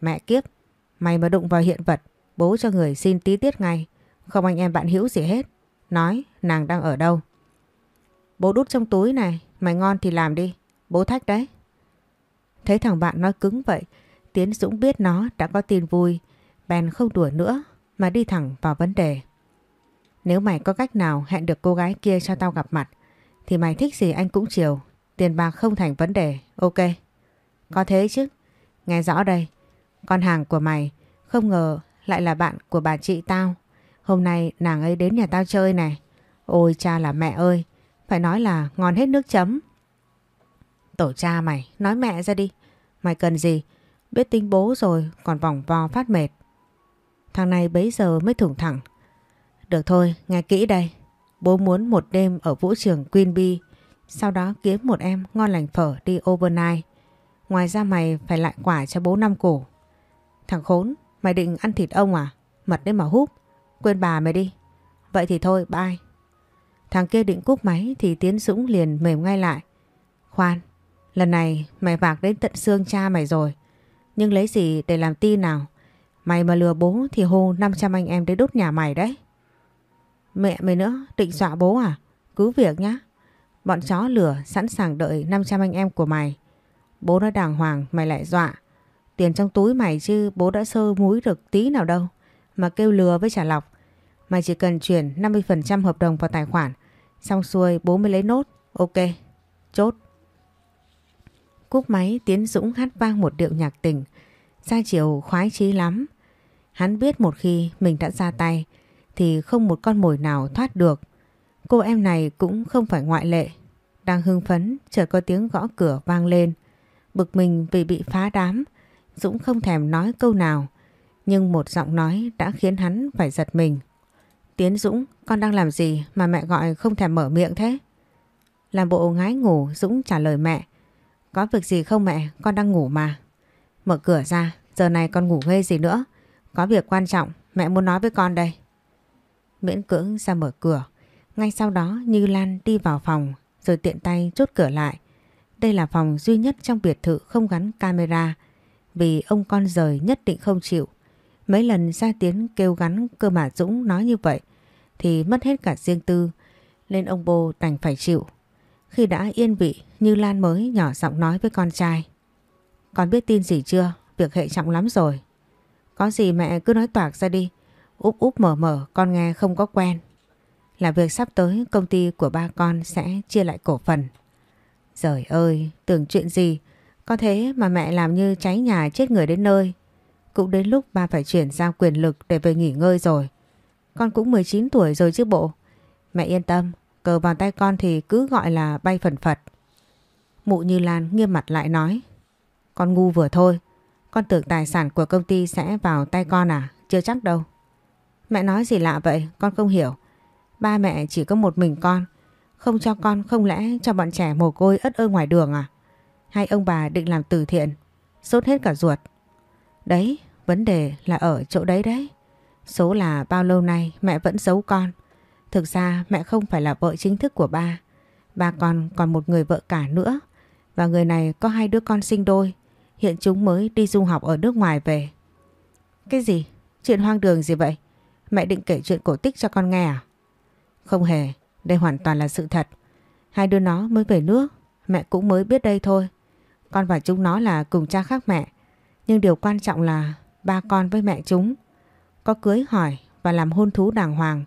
Mẹ kiếp, Mày mà đụng vào hiện vật, bố cho người xin tí tiết ngay. Không anh em bạn hữu gì hết. Nói nàng đang ở đâu. Bố đút trong túi này, mày ngon thì làm đi. Bố thách đấy. Thấy thằng bạn nói cứng vậy, Tiến Dũng biết nó đã có tin vui. Bèn không đùa nữa mà đi thẳng vào vấn đề. Nếu mày có cách nào hẹn được cô gái kia cho tao gặp mặt thì mày thích gì anh cũng chiều. Tiền bạc không thành vấn đề, ok. Có thế chứ. Nghe rõ đây. Con hàng của mày không ngờ lại là bạn của bà chị tao. Hôm nay nàng ấy đến nhà tao chơi này. Ôi cha là mẹ ơi. Phải nói là ngon hết nước chấm. Tổ cha mày, nói mẹ ra đi. Mày cần gì? Biết tính bố rồi còn vòng vo phát mệt. Thằng này bấy giờ mới thủng thẳng. Được thôi, nghe kỹ đây. Bố muốn một đêm ở vũ trường Queen Bee, sau đó kiếm một em ngon lành phở đi overnight. Ngoài ra mày phải lại quả cho bố năm củ. Thằng khốn, mày định ăn thịt ông à? Mật đến mà húp. Quên bà mày đi. Vậy thì thôi, bye. Thằng kia định cúp máy thì Tiến Dũng liền mềm ngay lại. Khoan, lần này mày vạc đến tận xương cha mày rồi. Nhưng lấy gì để làm tin nào? Mày mà lừa bố thì hô 500 anh em đến đốt nhà mày đấy. Mẹ mày nữa, định dọa bố à? Cứ việc nhá. Bọn chó lửa sẵn sàng đợi 500 anh em của mày. Bố nó đàng hoàng, mày lại dọa. Tiền trong túi mày chứ, bố đã sơ múi được tí nào đâu. Mà kêu lừa với trả lọc. Mày chỉ cần chuyển 50% hợp đồng vào tài khoản. Xong xuôi bố mới lấy nốt. Ok. Chốt. Cúp máy, Tiến Dũng hát vang một điệu nhạc tình. Gia chiều khoái chí lắm. Hắn biết một khi mình đã ra tay, thì không một con mồi nào thoát được. Cô em này cũng không phải ngoại lệ. Đang hưng phấn, chợt có tiếng gõ cửa vang lên. Bực mình vì bị phá đám, Dũng không thèm nói câu nào. Nhưng một giọng nói đã khiến hắn phải giật mình. Tiến Dũng, con đang làm gì mà mẹ gọi không thèm mở miệng thế? Làm bộ ngái ngủ, Dũng trả lời mẹ. Có việc gì không mẹ, con đang ngủ mà. Mở cửa ra, giờ này con ngủ ngây gì nữa. Có việc quan trọng, mẹ muốn nói với con đây. Miễn cưỡng ra mở cửa. Ngay sau đó Như Lan đi vào phòng rồi tiện tay chốt cửa lại. Đây là phòng duy nhất trong biệt thự không gắn camera, vì ông con rời nhất định không chịu. Mấy lần gia tiến kêu gắn cơ mà Dũng nói như vậy, thì mất hết cả riêng tư, nên ông bô đành phải chịu. Khi đã yên vị Như Lan mới nhỏ giọng nói với con trai. Con biết tin gì chưa? Việc hệ trọng lắm rồi. Có gì mẹ cứ nói toạc ra đi. Úp úp mở mở, con nghe không có quen. Là việc sắp tới công ty của ba con sẽ chia lại cổ phần. Giời ơi, tưởng chuyện gì? Có thế mà mẹ làm như cháy nhà chết người đến nơi. Cũng đến lúc ba phải chuyển giao quyền lực để về nghỉ ngơi rồi. Con cũng 19 tuổi rồi chứ bộ. Mẹ yên tâm, cờ vào tay con thì cứ gọi là bay phần phật. Mụ Như Lan nghiêm mặt lại nói. Con ngu vừa thôi. Con tưởng tài sản của công ty sẽ vào tay con à? Chưa chắc đâu. Mẹ nói gì lạ vậy? Con không hiểu. Ba mẹ chỉ có một mình con. Không cho con không lẽ cho bọn trẻ mồ côi ất ơ ngoài đường à? Hay ông bà định làm từ thiện? Sốt hết cả ruột. Đấy, vấn đề là ở chỗ đấy đấy. Số là bao lâu nay mẹ vẫn giấu con. Thực ra mẹ không phải là vợ chính thức của ba. Ba con còn một người vợ cả nữa. Và người này có hai đứa con sinh đôi. Hiện chúng mới đi du học ở nước ngoài về. Cái gì? Chuyện hoang đường gì vậy? Mẹ định kể chuyện cổ tích cho con nghe à? Không hề, đây hoàn toàn là sự thật. Hai đứa nó mới về nước, mẹ cũng mới biết đây thôi. Con và chúng nó là cùng cha khác mẹ. Nhưng điều quan trọng là ba con với mẹ chúng có cưới hỏi và làm hôn thú đàng hoàng.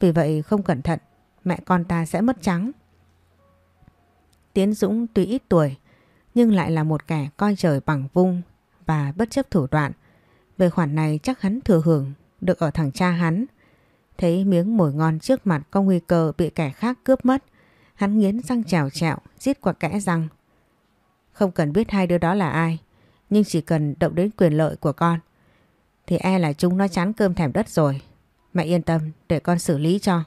Vì vậy không cẩn thận, mẹ con ta sẽ mất trắng. Tiến Dũng tuy ít tuổi, nhưng lại là một kẻ coi trời bằng vung và bất chấp thủ đoạn. Về khoản này chắc hắn thừa hưởng được ở thằng cha hắn. Thấy miếng mồi ngon trước mặt có nguy cơ bị kẻ khác cướp mất. Hắn nghiến răng trào trạo, giết qua kẽ răng. Không cần biết hai đứa đó là ai, nhưng chỉ cần động đến quyền lợi của con. Thì e là chúng nó chán cơm thèm đất rồi. Mẹ yên tâm để con xử lý cho.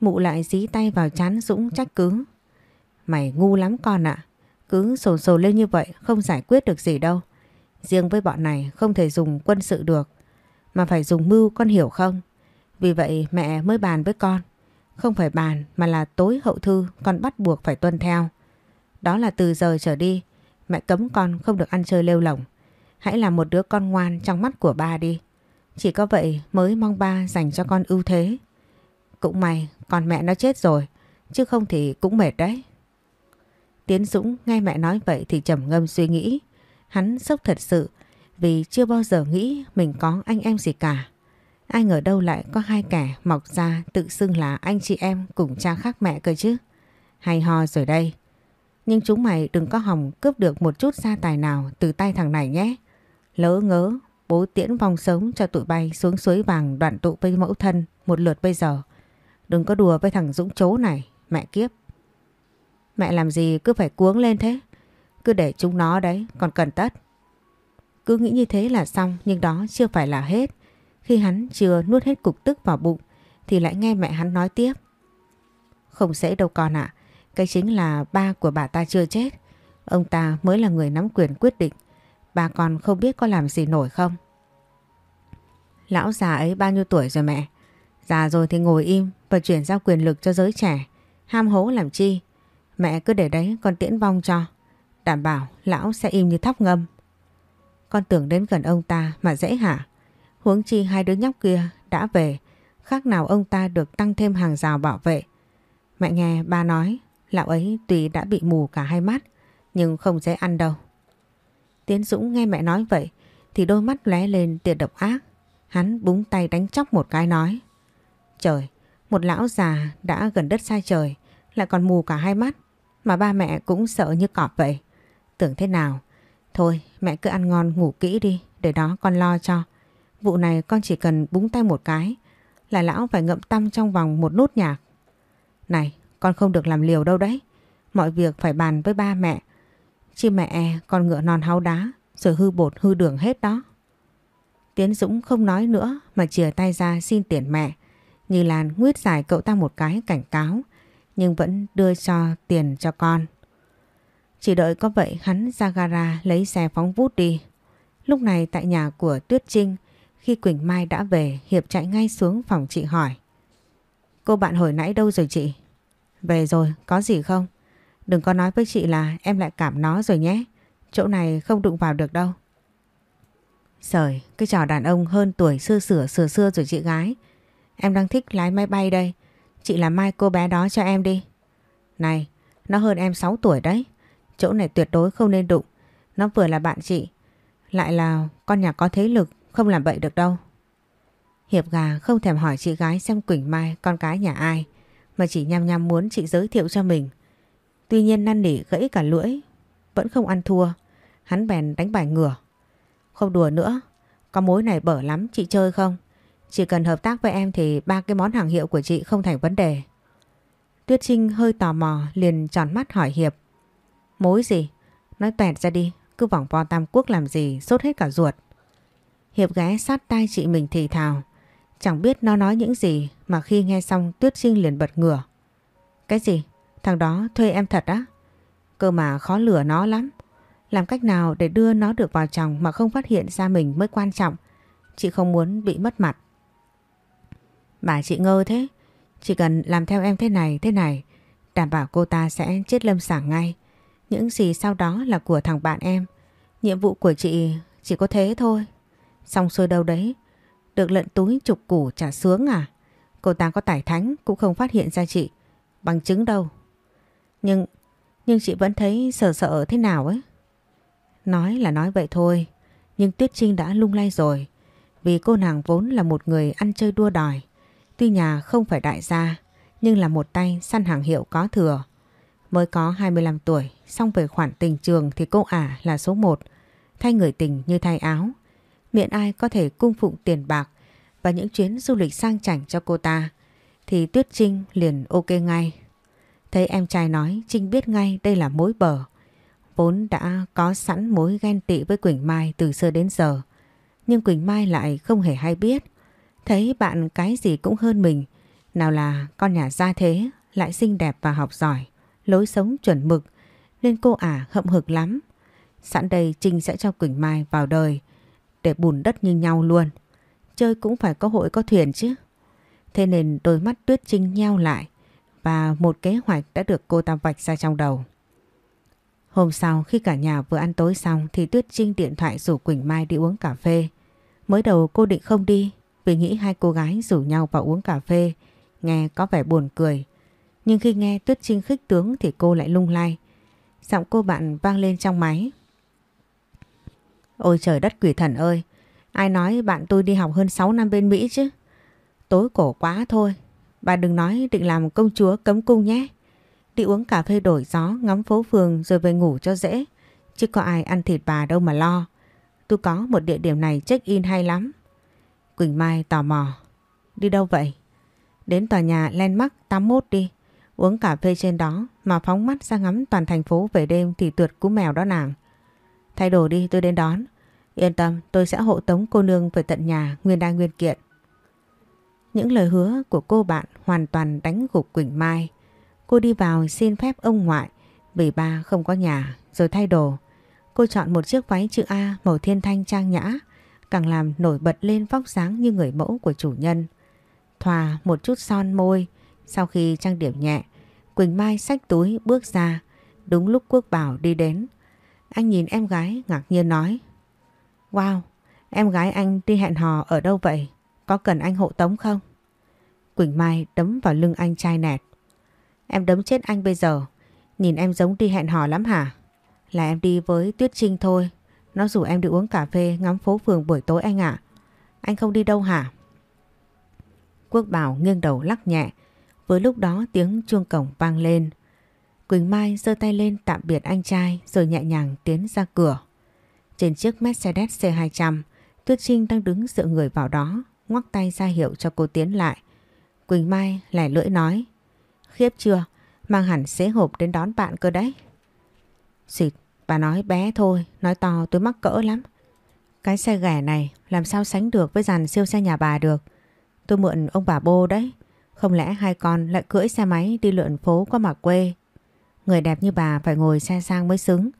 Mụ lại dí tay vào chán Dũng trách cứ. Mày ngu lắm con ạ. Cứ sồn sồn lên như vậy không giải quyết được gì đâu. Riêng với bọn này không thể dùng quân sự được. Mà phải dùng mưu con hiểu không? Vì vậy mẹ mới bàn với con. Không phải bàn mà là tối hậu thư con bắt buộc phải tuân theo. Đó là từ giờ trở đi mẹ cấm con không được ăn chơi lêu lỏng. Hãy là một đứa con ngoan trong mắt của ba đi. Chỉ có vậy mới mong ba dành cho con ưu thế. Cũng may con mẹ nó chết rồi, chứ không thì cũng mệt đấy. Tiến Dũng nghe mẹ nói vậy thì trầm ngâm suy nghĩ. Hắn sốc thật sự vì chưa bao giờ nghĩ mình có anh em gì cả. Ai ngờ đâu lại có hai kẻ mọc ra tự xưng là anh chị em cùng cha khác mẹ cơ chứ. Hay ho rồi đây. Nhưng chúng mày đừng có hòng cướp được một chút gia tài nào từ tay thằng này nhé. Lỡ ngớ, bố tiễn vòng sống cho tụi bay xuống suối vàng đoạn tụ với mẫu thân một lượt bây giờ. Đừng có đùa với thằng Dũng chố này, mẹ kiếp. Mẹ làm gì cứ phải cuống lên thế? Cứ để chúng nó đấy, còn cần tất. Cứ nghĩ như thế là xong nhưng đó chưa phải là hết. Khi hắn chưa nuốt hết cục tức vào bụng, thì lại nghe mẹ hắn nói tiếp. Không dễ đâu con ạ. Cái chính là ba của bà ta chưa chết. Ông ta mới là người nắm quyền quyết định. Bà còn không biết có làm gì nổi không? Lão già ấy bao nhiêu tuổi rồi mẹ? Già rồi thì ngồi im và chuyển giao quyền lực cho giới trẻ. Ham hố làm chi? Mẹ cứ để đấy, con tiễn vong cho. Đảm bảo lão sẽ im như thóc ngâm. Con tưởng đến gần ông ta mà dễ hả? Huống chi hai đứa nhóc kia đã về. Khác nào ông ta được tăng thêm hàng rào bảo vệ. Mẹ nghe ba nói lão ấy tuy đã bị mù cả hai mắt nhưng không dễ ăn đâu. Tiến Dũng nghe mẹ nói vậy thì đôi mắt lóe lên tia độc ác. Hắn búng tay đánh chóc một cái nói. Trời, một lão già đã gần đất sai trời lại còn mù cả hai mắt mà ba mẹ cũng sợ như cọp vậy. Tưởng thế nào? Thôi mẹ cứ ăn ngon ngủ kỹ đi để đó con lo cho. Vụ này con chỉ cần búng tay một cái là lão phải ngậm tâm trong vòng một nốt nhạc. Này, con không được làm liều đâu đấy. Mọi việc phải bàn với ba mẹ. Chi mẹ con ngựa non háo đá rồi hư bột hư đường hết đó. Tiến Dũng không nói nữa mà chìa tay ra xin tiền mẹ. Như Lan nguyết giải cậu ta một cái cảnh cáo nhưng vẫn đưa cho tiền cho con. Chỉ đợi có vậy hắn ra gara lấy xe phóng vút đi. Lúc này tại nhà của Tuyết Trinh khi Quỳnh Mai đã về Hiệp chạy ngay xuống phòng chị hỏi. Cô bạn hồi nãy đâu rồi chị? Về rồi, có gì không? Đừng có nói với chị là em lại cảm nó rồi nhé. Chỗ này không đụng vào được đâu. Sời, cái trò đàn ông hơn tuổi xưa sửa sửa xưa rồi chị gái. Em đang thích lái máy bay đây. Chị làm mai cô bé đó cho em đi. Này, nó hơn em 6 tuổi đấy. Chỗ này tuyệt đối không nên đụng. Nó vừa là bạn chị. Lại là con nhà có thế lực, không làm bậy được đâu. Hiệp gà không thèm hỏi chị gái xem Quỳnh Mai con cái nhà ai mà chỉ nhằm nhằm muốn chị giới thiệu cho mình. Tuy nhiên năn nỉ gãy cả lưỡi, vẫn không ăn thua. Hắn bèn đánh bài ngửa. Không đùa nữa, có mối này bở lắm chị chơi không? Chỉ cần hợp tác với em thì ba cái món hàng hiệu của chị không thành vấn đề. Tuyết Trinh hơi tò mò liền tròn mắt hỏi Hiệp. Mối gì? Nói tuẹt ra đi, cứ vòng vo tam quốc làm gì, sốt hết cả ruột. Hiệp ghé sát tai chị mình thì thào. Chẳng biết nó nói những gì mà khi nghe xong Tuyết Trinh liền bật ngửa. Cái gì? Thằng đó thuê em thật á? Cơ mà khó lừa nó lắm. Làm cách nào để đưa nó được vào chồng mà không phát hiện ra mình mới quan trọng. Chị không muốn bị mất mặt. Bà chị ngơ thế. Chỉ cần làm theo em thế này thế này, đảm bảo cô ta sẽ chết lâm sảng ngay. Những gì sau đó là của thằng bạn em. Nhiệm vụ của chị chỉ có thế thôi. Xong xuôi đâu đấy. Được lận túi chục củ trả sướng à? Cô ta có tải thánh cũng không phát hiện ra chị. Bằng chứng đâu. Nhưng nhưng chị vẫn thấy sợ sợ thế nào ấy. Nói là nói vậy thôi. Nhưng Tuyết Trinh đã lung lay rồi. Vì cô nàng vốn là một người ăn chơi đua đòi. Tuy nhà không phải đại gia, nhưng là một tay săn hàng hiệu có thừa. Mới có 25 tuổi, xong về khoản tình trường thì cô ả là số 1, thay người tình như thay áo. Miệng ai có thể cung phụng tiền bạc và những chuyến du lịch sang chảnh cho cô ta, thì Tuyết Trinh liền ok ngay. Thấy em trai nói, Trinh biết ngay đây là mối bờ. Vốn đã có sẵn mối ghen tị với Quỳnh Mai từ xưa đến giờ. Nhưng Quỳnh Mai lại không hề hay biết. Thấy bạn cái gì cũng hơn mình. Nào là con nhà gia thế, lại xinh đẹp và học giỏi, lối sống chuẩn mực, nên cô ả hậm hực lắm. Sẵn đây Trinh sẽ cho Quỳnh Mai vào đời, để bùn đất như nhau luôn. Chơi cũng phải có hội có thuyền chứ. Thế nên đôi mắt Tuyết Trinh nheo lại và một kế hoạch đã được cô ta vạch ra trong đầu. Hôm sau khi cả nhà vừa ăn tối xong thì Tuyết Trinh điện thoại rủ Quỳnh Mai đi uống cà phê. Mới đầu cô định không đi vì nghĩ hai cô gái rủ nhau vào uống cà phê, nghe có vẻ buồn cười. Nhưng khi nghe Tuyết Trinh khích tướng thì cô lại lung lay. Giọng cô bạn vang lên trong máy. Ôi trời đất quỷ thần ơi, ai nói bạn tôi đi học hơn 6 năm bên Mỹ chứ? Tối cổ quá thôi, bà đừng nói định làm công chúa cấm cung nhé. Đi uống cà phê đổi gió, ngắm phố phường rồi về ngủ cho dễ. Chứ có ai ăn thịt bà đâu mà lo. Tôi có một địa điểm này check in hay lắm. Quỳnh Mai tò mò. Đi đâu vậy? Đến tòa nhà Landmark 81 đi. Uống cà phê trên đó mà phóng mắt ra ngắm toàn thành phố về đêm thì tuyệt cú mèo đó nàng. Thay đồ đi, tôi đến đón. Yên tâm, tôi sẽ hộ tống cô nương về tận nhà, nguyên đai nguyên kiện. Những lời hứa của cô bạn hoàn toàn đánh gục Quỳnh Mai. Cô đi vào xin phép ông ngoại, vì ba không có nhà, rồi thay đồ. Cô chọn một chiếc váy chữ A màu thiên thanh trang nhã, càng làm nổi bật lên vóc dáng như người mẫu của chủ nhân. Thòa một chút son môi, sau khi trang điểm nhẹ, Quỳnh Mai xách túi bước ra đúng lúc Quốc Bảo đi đến. Anh nhìn em gái ngạc nhiên nói Wow, em gái anh đi hẹn hò ở đâu vậy? Có cần anh hộ tống không? Quỳnh Mai đấm vào lưng anh trai nẹt. Em đấm chết anh bây giờ. Nhìn em giống đi hẹn hò lắm hả? Là em đi với Tuyết Trinh thôi. Nó rủ em đi uống cà phê ngắm phố phường buổi tối anh ạ. Anh không đi đâu hả? Quốc Bảo nghiêng đầu lắc nhẹ. Với lúc đó tiếng chuông cổng vang lên. Quỳnh Mai giơ tay lên tạm biệt anh trai rồi nhẹ nhàng tiến ra cửa. Trên chiếc Mercedes C200, Tuyết Trinh đang đứng dựa người vào đó, ngoắc tay ra hiệu cho cô tiến lại. Quỳnh Mai lẻ lưỡi nói. Khiếp chưa, mang hẳn xế hộp đến đón bạn cơ đấy. Xịt, bà nói bé thôi, nói to tôi mắc cỡ lắm. Cái xe ghẻ này làm sao sánh được với dàn siêu xe nhà bà được. Tôi mượn ông bà bô đấy. Không lẽ hai con lại cưỡi xe máy đi lượn phố qua mà quê. Người đẹp như bà phải ngồi xe sang mới xứng.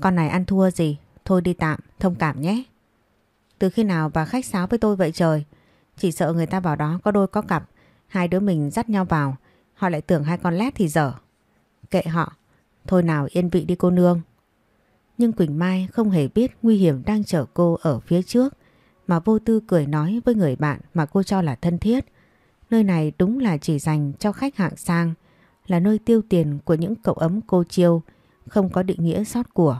Con này ăn thua gì, thôi đi tạm, thông cảm nhé. Từ khi nào bà khách sáo với tôi vậy trời? Chỉ sợ người ta vào đó có đôi có cặp, hai đứa mình dắt nhau vào, họ lại tưởng hai con lét thì dở. Kệ họ, thôi nào yên vị đi cô nương. Nhưng Quỳnh Mai không hề biết nguy hiểm đang chở cô ở phía trước mà vô tư cười nói với người bạn mà cô cho là thân thiết. Nơi này đúng là chỉ dành cho khách hạng sang, là nơi tiêu tiền của những cậu ấm cô chiêu, không có định nghĩa sót của.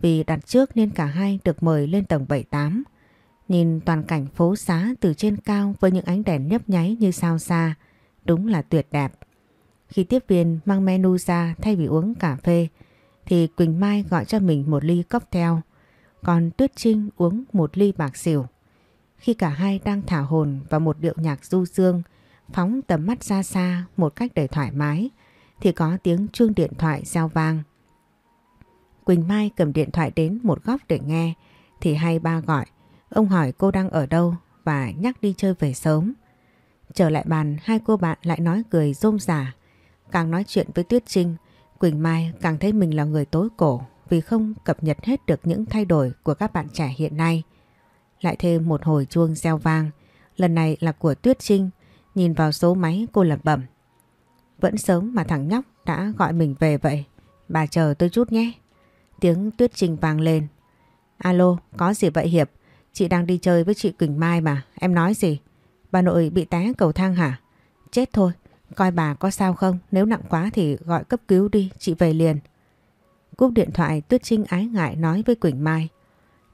Vì đặt trước nên cả hai được mời lên tầng 78. Nhìn toàn cảnh phố xá từ trên cao với những ánh đèn nhấp nháy như sao xa, đúng là tuyệt đẹp. Khi tiếp viên mang menu ra thay vì uống cà phê, thì Quỳnh Mai gọi cho mình một ly cocktail, còn Tuyết Trinh uống một ly bạc xỉu. Khi cả hai đang thả hồn vào một điệu nhạc du dương, phóng tầm mắt ra xa một cách đầy thoải mái, thì có tiếng chuông điện thoại reo vang. Quỳnh Mai cầm điện thoại đến một góc để nghe, thì hay ba gọi. Ông hỏi cô đang ở đâu và nhắc đi chơi về sớm. Trở lại bàn, hai cô bạn lại nói cười rôm rả. Càng nói chuyện với Tuyết Trinh, Quỳnh Mai càng thấy mình là người tối cổ vì không cập nhật hết được những thay đổi của các bạn trẻ hiện nay. Lại thêm một hồi chuông reo vang, lần này là của Tuyết Trinh, nhìn vào số máy cô lẩm bẩm. Vẫn sớm mà thằng nhóc đã gọi mình về vậy, bà chờ tôi chút nhé. Tiếng Tuyết Trinh vang lên. Alo, có gì vậy Hiệp? Chị đang đi chơi với chị Quỳnh Mai mà, em nói gì? Bà nội bị té cầu thang hả? Chết thôi, coi bà có sao không, nếu nặng quá thì gọi cấp cứu đi, chị về liền. Cúp điện thoại Tuyết Trinh ái ngại nói với Quỳnh Mai.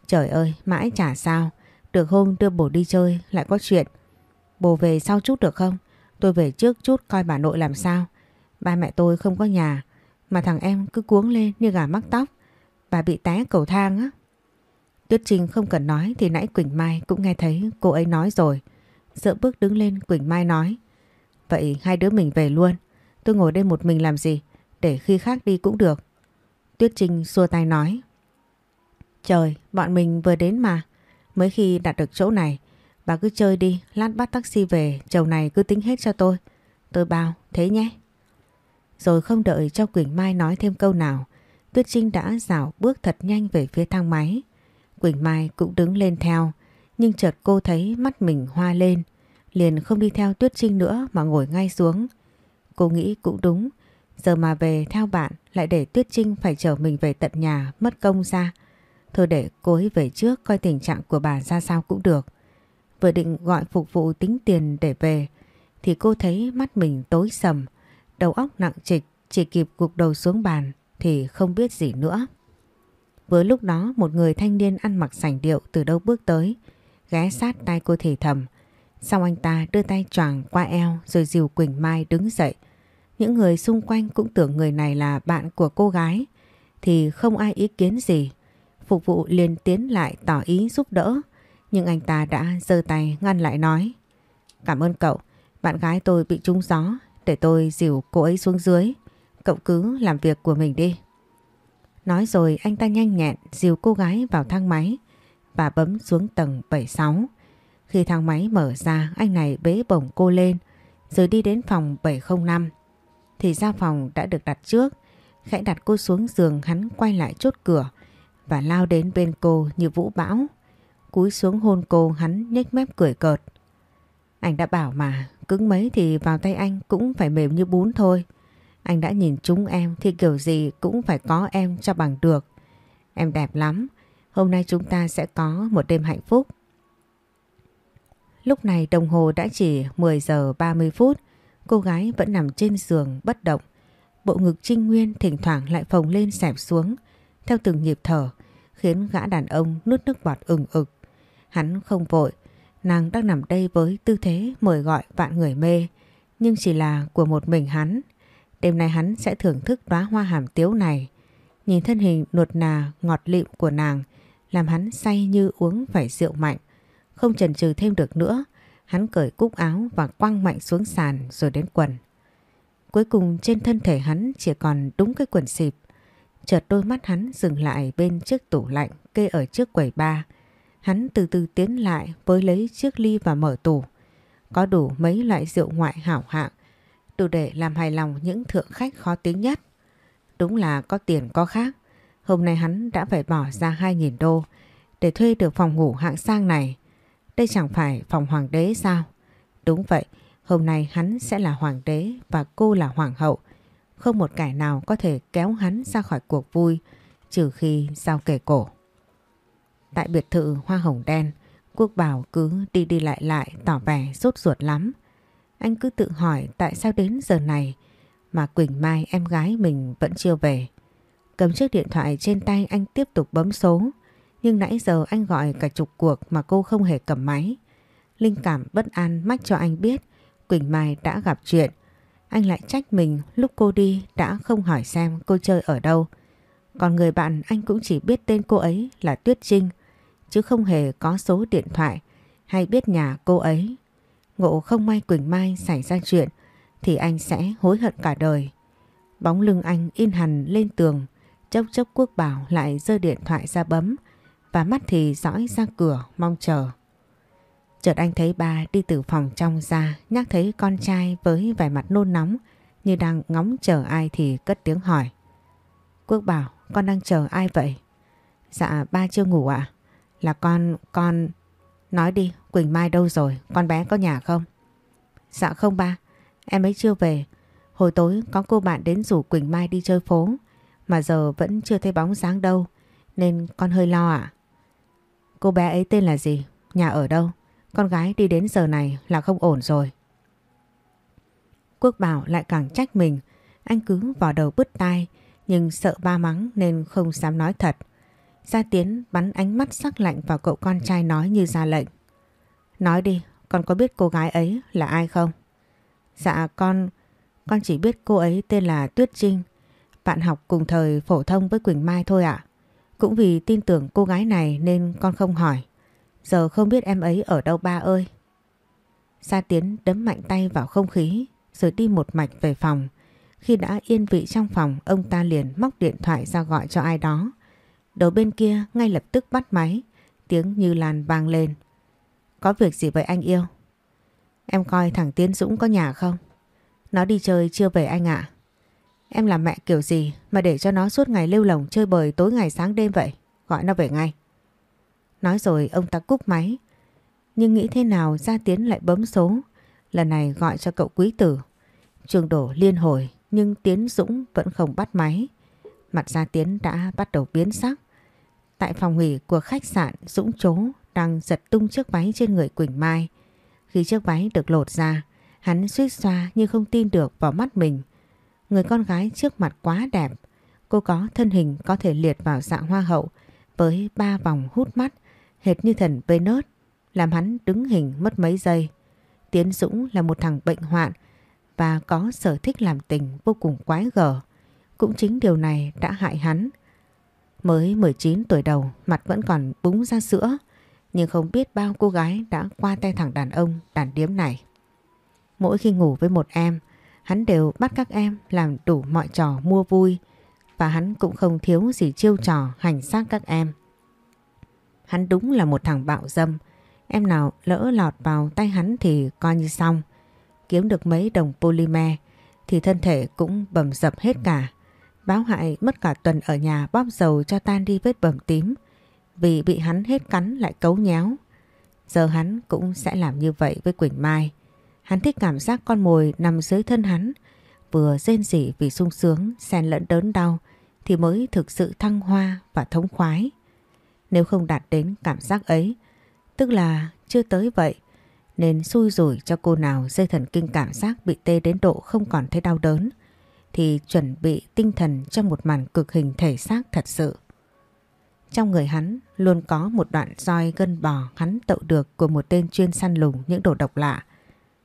Trời ơi, mãi chả sao, được hôm đưa bổ đi chơi lại có chuyện. Bố về sau chút được không? Tôi về trước chút coi bà nội làm sao. Ba mẹ tôi không có nhà, mà thằng em cứ cuống lên như gà mắc tóc. Bà bị té cầu thang á. Tuyết Trinh không cần nói thì nãy Quỳnh Mai cũng nghe thấy cô ấy nói rồi. Sợ bước đứng lên Quỳnh Mai nói. Vậy hai đứa mình về luôn. Tôi ngồi đây một mình làm gì? Để khi khác đi cũng được. Tuyết Trinh xua tay nói. Trời, bọn mình vừa đến mà. mới khi đặt được chỗ này, bà cứ chơi đi, lát bắt taxi về, chầu này cứ tính hết cho tôi. Tôi bao, thế nhé. Rồi không đợi cho Quỳnh Mai nói thêm câu nào, Tuyết Trinh đã dạo bước thật nhanh về phía thang máy. Quỳnh Mai cũng đứng lên theo, nhưng chợt cô thấy mắt mình hoa lên, liền không đi theo Tuyết Trinh nữa mà ngồi ngay xuống. Cô nghĩ cũng đúng, Giờ mà về theo bạn lại để Tuyết Trinh phải chở mình về tận nhà mất công ra. Thôi để cô ấy về trước coi tình trạng của bà ra sao cũng được. Vừa định gọi phục vụ tính tiền để về thì cô thấy mắt mình tối sầm, đầu óc nặng trịch, chỉ kịp gục đầu xuống bàn thì không biết gì nữa. vừa lúc đó một người thanh niên ăn mặc sành điệu từ đâu bước tới, ghé sát tay cô thì thầm. sau anh ta đưa tay choàng qua eo rồi dìu Quỳnh Mai đứng dậy. Những người xung quanh cũng tưởng người này là bạn của cô gái thì không ai ý kiến gì. Phục vụ liền tiến lại tỏ ý giúp đỡ nhưng anh ta đã giơ tay ngăn lại nói Cảm ơn cậu, bạn gái tôi bị trúng gió để tôi dìu cô ấy xuống dưới. Cậu cứ làm việc của mình đi. Nói rồi anh ta nhanh nhẹn dìu cô gái vào thang máy và bấm xuống tầng 76. Khi thang máy mở ra anh này bế bổng cô lên rồi đi đến phòng 705. Thì ra phòng đã được đặt trước. Khẽ đặt cô xuống giường hắn quay lại chốt cửa và lao đến bên cô như vũ bão. Cúi xuống hôn cô, hắn nhếch mép cười cợt. Anh đã bảo mà, cứng mấy thì vào tay anh cũng phải mềm như bún thôi. Anh đã nhìn chúng em thì kiểu gì cũng phải có em cho bằng được. Em đẹp lắm. Hôm nay chúng ta sẽ có một đêm hạnh phúc. Lúc này đồng hồ đã chỉ 10 giờ 30 phút. Cô gái vẫn nằm trên giường bất động. Bộ ngực trinh nguyên thỉnh thoảng lại phồng lên xẹp xuống, theo từng nhịp thở, khiến gã đàn ông nuốt nước bọt ừng ực. Hắn không vội, nàng đang nằm đây với tư thế mời gọi vạn người mê, nhưng chỉ là của một mình hắn. Đêm nay hắn sẽ thưởng thức đóa hoa hàm tiếu này. Nhìn thân hình nuột nà ngọt lịm của nàng làm hắn say như uống phải rượu mạnh. Không chần chừ thêm được nữa, hắn cởi cúc áo và quăng mạnh xuống sàn rồi đến quần. Cuối cùng trên thân thể hắn chỉ còn đúng cái quần xịp. Chợt đôi mắt hắn dừng lại bên chiếc tủ lạnh kê ở trước quầy ba. Hắn từ từ tiến lại với lấy chiếc ly và mở tủ. Có đủ mấy loại rượu ngoại hảo hạng, đủ để làm hài lòng những thượng khách khó tính nhất. Đúng là có tiền có khác. Hôm nay hắn đã phải bỏ ra 2.000 đô để thuê được phòng ngủ hạng sang này. Đây chẳng phải phòng hoàng đế sao? Đúng vậy, hôm nay hắn sẽ là hoàng đế và cô là hoàng hậu. Không một kẻ nào có thể kéo hắn ra khỏi cuộc vui trừ khi giao kể cổ. Tại biệt thự hoa hồng đen, Quốc Bảo cứ đi đi lại lại tỏ vẻ sốt ruột lắm. Anh cứ tự hỏi tại sao đến giờ này mà Quỳnh Mai em gái mình vẫn chưa về. Cầm chiếc điện thoại trên tay anh tiếp tục bấm số. Nhưng nãy giờ anh gọi cả chục cuộc mà cô không hề cầm máy. Linh cảm bất an mách cho anh biết Quỳnh Mai đã gặp chuyện. Anh lại trách mình lúc cô đi đã không hỏi xem cô chơi ở đâu. Còn người bạn anh cũng chỉ biết tên cô ấy là Tuyết Trinh chứ không hề có số điện thoại hay biết nhà cô ấy. Ngộ không may Quỳnh Mai xảy ra chuyện thì anh sẽ hối hận cả đời. Bóng lưng anh in hẳn lên tường, chốc chốc quốc bảo lại giơ điện thoại ra bấm và mắt thì dõi ra cửa mong chờ. Chợt anh thấy ba đi từ phòng trong ra nhắc thấy con trai với vẻ mặt nôn nóng như đang ngóng chờ ai thì cất tiếng hỏi. Quốc bảo con đang chờ ai vậy? Dạ ba chưa ngủ ạ. Là con, con... Nói đi, Quỳnh Mai đâu rồi? Con bé có nhà không? Dạ không ba, em ấy chưa về. Hồi tối có cô bạn đến rủ Quỳnh Mai đi chơi phố mà giờ vẫn chưa thấy bóng dáng đâu nên con hơi lo ạ. Cô bé ấy tên là gì? Nhà ở đâu? Con gái đi đến giờ này là không ổn rồi. Quốc Bảo lại càng trách mình. Anh cứ vào đầu bứt tai nhưng sợ ba mắng nên không dám nói thật. Gia Tiến bắn ánh mắt sắc lạnh vào cậu con trai nói như ra lệnh. Nói đi, con có biết cô gái ấy là ai không? Dạ con, con chỉ biết cô ấy tên là Tuyết Trinh. Bạn học cùng thời phổ thông với Quỳnh Mai thôi ạ. Cũng vì tin tưởng cô gái này nên con không hỏi. Giờ không biết em ấy ở đâu ba ơi. Gia Tiến đấm mạnh tay vào không khí rồi đi một mạch về phòng. Khi đã yên vị trong phòng ông ta liền móc điện thoại ra gọi cho ai đó. Đầu bên kia ngay lập tức bắt máy, tiếng như làn vang lên. Có việc gì vậy anh yêu? Em coi thằng Tiến Dũng có nhà không? Nó đi chơi chưa về anh ạ. Em là mẹ kiểu gì mà để cho nó suốt ngày lưu lồng chơi bời tối ngày sáng đêm vậy? Gọi nó về ngay. Nói rồi ông ta cúp máy. Nhưng nghĩ thế nào Gia Tiến lại bấm số. Lần này gọi cho cậu quý tử. Trường đổ liên hồi nhưng Tiến Dũng vẫn không bắt máy. Mặt ra Tiến đã bắt đầu biến sắc. Tại phòng nghỉ của khách sạn Dũng chố đang giật tung chiếc váy trên người Quỳnh Mai. Khi chiếc váy được lột ra, hắn suýt xoa nhưng không tin được vào mắt mình. Người con gái trước mặt quá đẹp. Cô có thân hình có thể liệt vào dạng hoa hậu với ba vòng hút mắt hệt như thần Venus làm hắn đứng hình mất mấy giây. Tiến Dũng là một thằng bệnh hoạn và có sở thích làm tình vô cùng quái gở. Cũng chính điều này đã hại hắn. Mới 19 tuổi đầu, mặt vẫn còn búng ra sữa nhưng không biết bao cô gái đã qua tay thằng đàn ông, đàn điếm này. Mỗi khi ngủ với một em, hắn đều bắt các em làm đủ mọi trò mua vui và hắn cũng không thiếu gì chiêu trò hành xác các em. Hắn đúng là một thằng bạo dâm Em nào lỡ lọt vào tay hắn thì coi như xong. Kiếm được mấy đồng polymer thì thân thể cũng bầm dập hết cả. Báo hại mất cả tuần ở nhà bóp dầu cho tan đi vết bầm tím vì bị hắn hết cắn lại cấu nhéo. Giờ hắn cũng sẽ làm như vậy với Quỳnh Mai. Hắn thích cảm giác con mồi nằm dưới thân hắn vừa rên rỉ vì sung sướng, xen lẫn đớn đau, thì mới thực sự thăng hoa và thống khoái. Nếu không đạt đến cảm giác ấy, Tức là chưa tới vậy, nên xui rủi cho cô nào dây thần kinh cảm giác bị tê đến độ không còn thấy đau đớn thì chuẩn bị tinh thần cho một màn cực hình thể xác thật sự. Trong người hắn luôn có một đoạn roi gân bò hắn tậu được của một tên chuyên săn lùng những đồ độc lạ.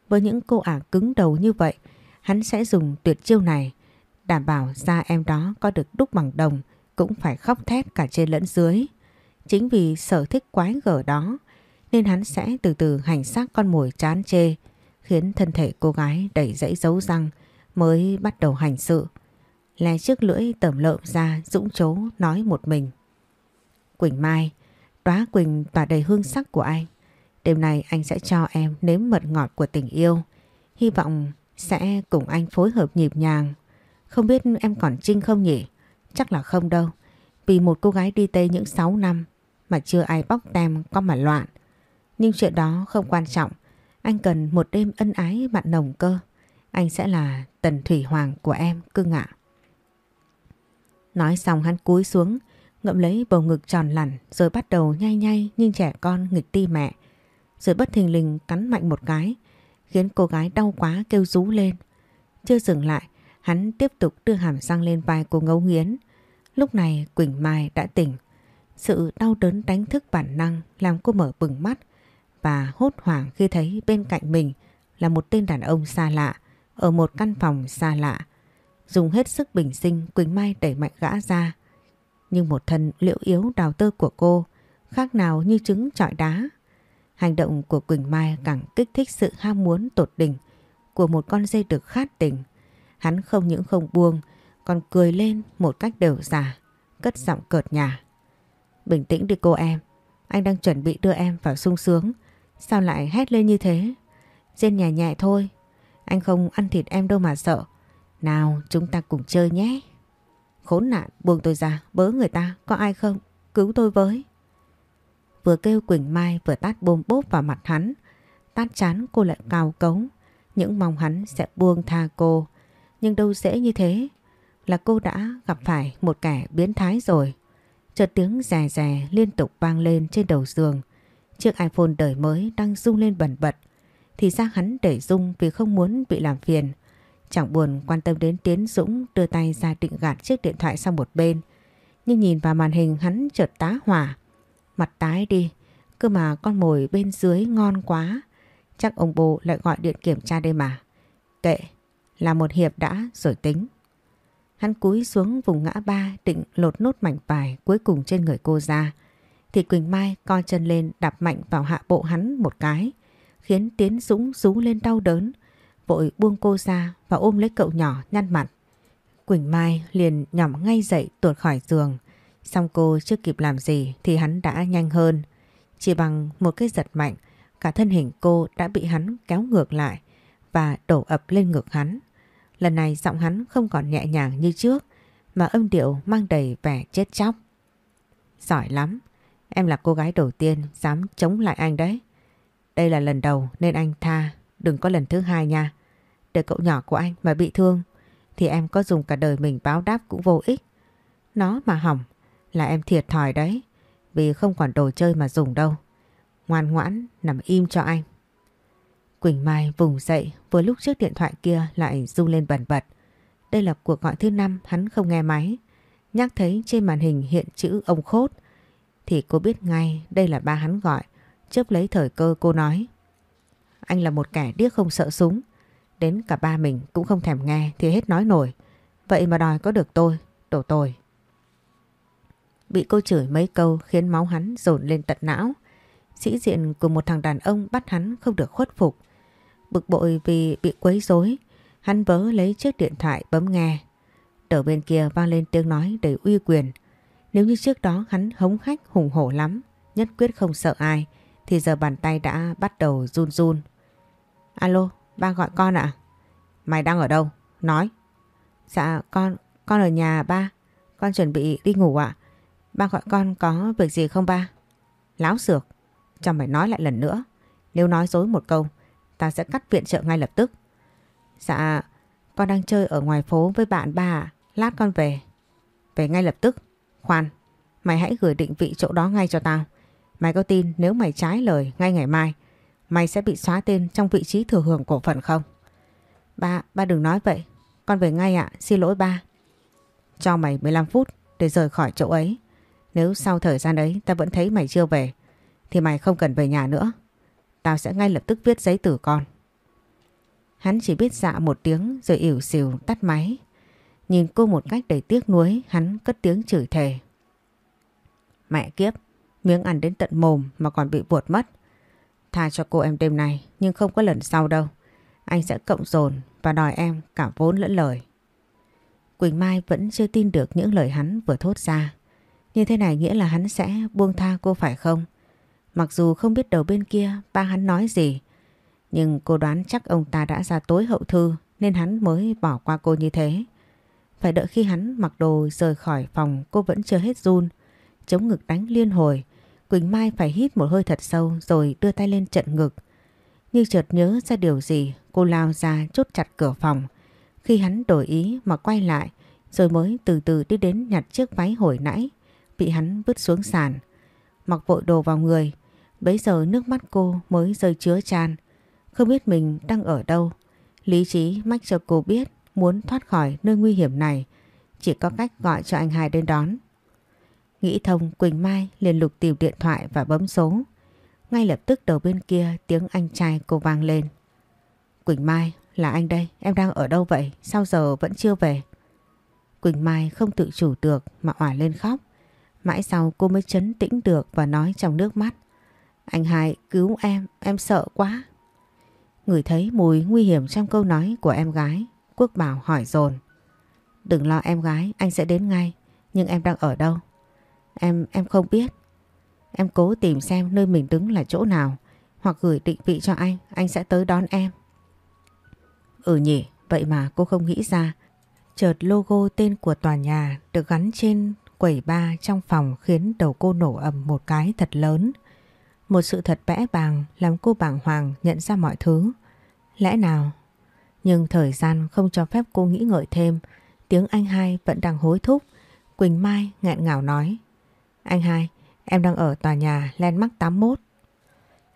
Với những cô ả cứng đầu như vậy, hắn sẽ dùng tuyệt chiêu này đảm bảo da em đó có được đúc bằng đồng cũng phải khóc thét cả trên lẫn dưới. Chính vì sở thích quái gở đó nên hắn sẽ từ từ hành xác con mồi chán chê khiến thân thể cô gái đầy dãy dấu răng mới bắt đầu hành sự. Lè chiếc lưỡi tẩm lợm ra dũng chố nói một mình. Quỳnh Mai, đóa Quỳnh tỏa đầy hương sắc của anh. Đêm nay anh sẽ cho em nếm mật ngọt của tình yêu. Hy vọng sẽ cùng anh phối hợp nhịp nhàng. Không biết em còn trinh không nhỉ? Chắc là không đâu. Vì một cô gái đi Tây những 6 năm mà chưa ai bóc tem có mà loạn. Nhưng chuyện đó không quan trọng. Anh cần một đêm ân ái bạn nồng cơ. Anh sẽ là tần thủy hoàng của em cưng ạ. Nói xong hắn cúi xuống, ngậm lấy bầu ngực tròn lẳn rồi bắt đầu nhay nhay như trẻ con nghịch ti mẹ. Rồi bất thình lình cắn mạnh một cái, khiến cô gái đau quá kêu rú lên. Chưa dừng lại, hắn tiếp tục đưa hàm răng lên vai cô ngấu nghiến. Lúc này Quỳnh Mai đã tỉnh. Sự đau đớn đánh thức bản năng làm cô mở bừng mắt và hốt hoảng khi thấy bên cạnh mình là một tên đàn ông xa lạ ở một căn phòng xa lạ. Dùng hết sức bình sinh Quỳnh Mai đẩy mạnh gã ra. Nhưng một thân liễu yếu đào tơ của cô khác nào như trứng trọi đá. Hành động của Quỳnh Mai càng kích thích sự ham muốn tột đỉnh của một con dây được khát tình. Hắn không những không buông còn cười lên một cách đều giả, cất giọng cợt nhà. Bình tĩnh đi cô em, anh đang chuẩn bị đưa em vào sung sướng. Sao lại hét lên như thế? Rên nhẹ nhẹ thôi. Anh không ăn thịt em đâu mà sợ. Nào, chúng ta cùng chơi nhé. Khốn nạn, buông tôi ra, bớ người ta, có ai không? Cứu tôi với. Vừa kêu Quỳnh Mai vừa tát bôm bốp vào mặt hắn. Tát chán, cô lại cào cống. Những mong hắn sẽ buông tha cô. Nhưng đâu dễ như thế. Là cô đã gặp phải một kẻ biến thái rồi. Chợt tiếng rè rè liên tục vang lên trên đầu giường. Chiếc iPhone đời mới đang rung lên bẩn bật. Thì ra hắn để dung vì không muốn bị làm phiền. Chẳng buồn quan tâm đến Tiến Dũng đưa tay ra định gạt chiếc điện thoại sang một bên. Nhưng nhìn vào màn hình hắn chợt tá hỏa. Mặt tái đi. Cơ mà con mồi bên dưới ngon quá. Chắc ông bố lại gọi điện kiểm tra đây mà. Kệ, là một hiệp đã rồi tính. Hắn cúi xuống vùng ngã ba định lột nốt mảnh vải cuối cùng trên người cô ra thì Quỳnh Mai co chân lên đạp mạnh vào hạ bộ hắn một cái, khiến Tiến Dũng rú lên đau đớn, vội buông cô ra và ôm lấy cậu nhỏ nhăn mặt. Quỳnh Mai liền nhỏm ngay dậy tuột khỏi giường, xong cô chưa kịp làm gì thì hắn đã nhanh hơn. Chỉ bằng một cái giật mạnh, cả thân hình cô đã bị hắn kéo ngược lại và đổ ập lên ngực hắn. Lần này giọng hắn không còn nhẹ nhàng như trước, mà âm điệu mang đầy vẻ chết chóc. Giỏi lắm, Em là cô gái đầu tiên dám chống lại anh đấy. Đây là lần đầu nên anh tha, đừng có lần thứ hai nha. Để cậu nhỏ của anh mà bị thương thì em có dùng cả đời mình báo đáp cũng vô ích. Nó mà hỏng là em thiệt thòi đấy vì không còn đồ chơi mà dùng đâu. Ngoan ngoãn nằm im cho anh. Quỳnh Mai vùng dậy vừa lúc trước điện thoại kia lại rung lên bẩn bật. Đây là cuộc gọi thứ năm hắn không nghe máy. Nhắc thấy trên màn hình hiện chữ ông khốt thì cô biết ngay đây là ba hắn gọi. Chớp lấy thời cơ cô nói. Anh là một kẻ điếc không sợ súng. Đến cả ba mình cũng không thèm nghe thì hết nói nổi. Vậy mà đòi có được tôi, đổ tồi Bị cô chửi mấy câu khiến máu hắn dồn lên tận não. Sĩ diện của một thằng đàn ông bắt hắn không được khuất phục. Bực bội vì bị quấy rối, hắn vớ lấy chiếc điện thoại bấm nghe. Đầu bên kia vang lên tiếng nói đầy uy quyền. Nếu như trước đó hắn hống hách hùng hổ lắm, nhất quyết không sợ ai, thì giờ bàn tay đã bắt đầu run run. Alo, ba gọi con ạ. Mày đang ở đâu? Nói. Dạ con, con ở nhà ba. Con chuẩn bị đi ngủ ạ. Ba gọi con có việc gì không ba? Láo xược. Cho mày nói lại lần nữa. Nếu nói dối một câu, ta sẽ cắt viện trợ ngay lập tức. Dạ, con đang chơi ở ngoài phố với bạn ba Lát con về. Về ngay lập tức. Khoan, mày hãy gửi định vị chỗ đó ngay cho tao. Mày có tin nếu mày trái lời ngay ngày mai, mày sẽ bị xóa tên trong vị trí thừa hưởng cổ phần không? Ba, ba đừng nói vậy. Con về ngay ạ, xin lỗi ba. Cho mày 15 phút để rời khỏi chỗ ấy. Nếu sau thời gian ấy ta vẫn thấy mày chưa về, thì mày không cần về nhà nữa. Tao sẽ ngay lập tức viết giấy tử con. Hắn chỉ biết dạ một tiếng rồi ỉu xìu tắt máy. Nhìn cô một cách đầy tiếc nuối, hắn cất tiếng chửi thề. Mẹ kiếp, miếng ăn đến tận mồm mà còn bị buột mất. Tha cho cô em đêm nay, nhưng không có lần sau đâu. Anh sẽ cộng dồn và đòi em cả vốn lẫn lời. Quỳnh Mai vẫn chưa tin được những lời hắn vừa thốt ra. Như thế này nghĩa là hắn sẽ buông tha cô phải không? Mặc dù không biết đầu bên kia ba hắn nói gì, nhưng cô đoán chắc ông ta đã ra tối hậu thư nên hắn mới bỏ qua cô như thế. Phải đợi khi hắn mặc đồ rời khỏi phòng cô vẫn chưa hết run. Chống ngực đánh liên hồi. Quỳnh Mai phải hít một hơi thật sâu rồi đưa tay lên trận ngực. Như chợt nhớ ra điều gì, cô lao ra chốt chặt cửa phòng. Khi hắn đổi ý mà quay lại, rồi mới từ từ đi đến nhặt chiếc váy hồi nãy, bị hắn vứt xuống sàn. Mặc vội đồ vào người. Bấy giờ nước mắt cô mới rơi chứa chan. Không biết mình đang ở đâu. Lý trí mách cho cô biết muốn thoát khỏi nơi nguy hiểm này chỉ có cách gọi cho anh hai đến đón. Nghĩ thông Quỳnh Mai liền lục tìm điện thoại và bấm số. Ngay lập tức đầu bên kia tiếng anh trai cô vang lên. Quỳnh Mai, là anh đây, em đang ở đâu vậy? Sao giờ vẫn chưa về? Quỳnh Mai không tự chủ được mà òa lên khóc. Mãi sau cô mới chấn tĩnh được và nói trong nước mắt. Anh hai cứu em, em sợ quá. Người thấy mùi nguy hiểm trong câu nói của em gái. Quốc Bảo hỏi dồn Đừng lo em gái, anh sẽ đến ngay. Nhưng em đang ở đâu? Em, em không biết. Em cố tìm xem nơi mình đứng là chỗ nào. Hoặc gửi định vị cho anh, anh sẽ tới đón em. Ừ nhỉ, vậy mà cô không nghĩ ra. Chợt logo tên của tòa nhà được gắn trên quầy ba trong phòng khiến đầu cô nổ ầm một cái thật lớn. Một sự thật bẽ bàng làm cô bàng hoàng nhận ra mọi thứ. Lẽ nào nhưng thời gian không cho phép cô nghĩ ngợi thêm. Tiếng anh hai vẫn đang hối thúc. Quỳnh Mai nghẹn ngào nói. Anh hai, em đang ở tòa nhà Landmark 81.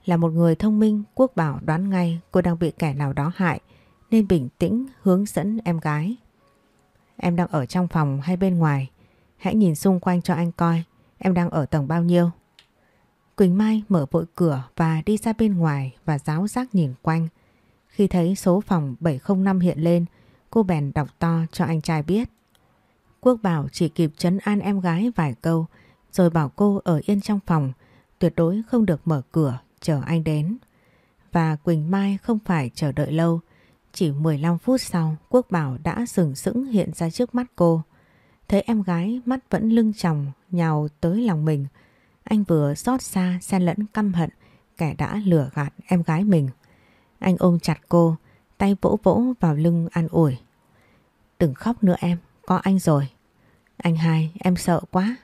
Là một người thông minh, Quốc Bảo đoán ngay cô đang bị kẻ nào đó hại nên bình tĩnh hướng dẫn em gái. Em đang ở trong phòng hay bên ngoài? Hãy nhìn xung quanh cho anh coi em đang ở tầng bao nhiêu. Quỳnh Mai mở vội cửa và đi ra bên ngoài và giáo giác nhìn quanh. Khi thấy số phòng 705 hiện lên, cô bèn đọc to cho anh trai biết. Quốc Bảo chỉ kịp chấn an em gái vài câu, rồi bảo cô ở yên trong phòng, tuyệt đối không được mở cửa chờ anh đến. Và Quỳnh Mai không phải chờ đợi lâu, chỉ 15 phút sau Quốc Bảo đã sừng sững hiện ra trước mắt cô. Thấy em gái mắt vẫn lưng tròng nhào tới lòng mình, anh vừa xót xa xen lẫn căm hận kẻ đã lừa gạt em gái mình. Anh ôm chặt cô, tay vỗ vỗ vào lưng an ủi. Đừng khóc nữa em, có anh rồi. Anh hai, em sợ quá.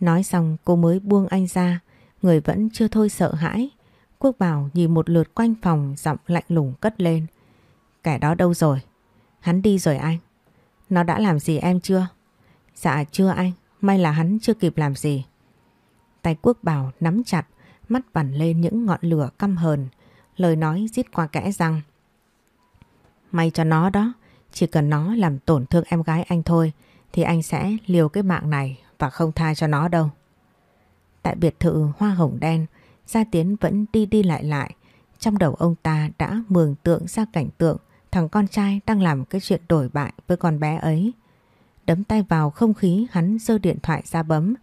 Nói xong cô mới buông anh ra, người vẫn chưa thôi sợ hãi. Quốc Bảo nhìn một lượt quanh phòng giọng lạnh lùng cất lên. Kẻ đó đâu rồi? Hắn đi rồi anh. Nó đã làm gì em chưa? Dạ chưa anh, may là hắn chưa kịp làm gì. Tay quốc bảo nắm chặt, mắt vằn lên những ngọn lửa căm hờn, lời nói giết qua kẽ răng. May cho nó đó, chỉ cần nó làm tổn thương em gái anh thôi thì anh sẽ liều cái mạng này và không tha cho nó đâu. Tại biệt thự hoa hồng đen, Gia Tiến vẫn đi đi lại lại. Trong đầu ông ta đã mường tượng ra cảnh tượng thằng con trai đang làm cái chuyện đổi bại với con bé ấy. Đấm tay vào không khí hắn giơ điện thoại ra bấm.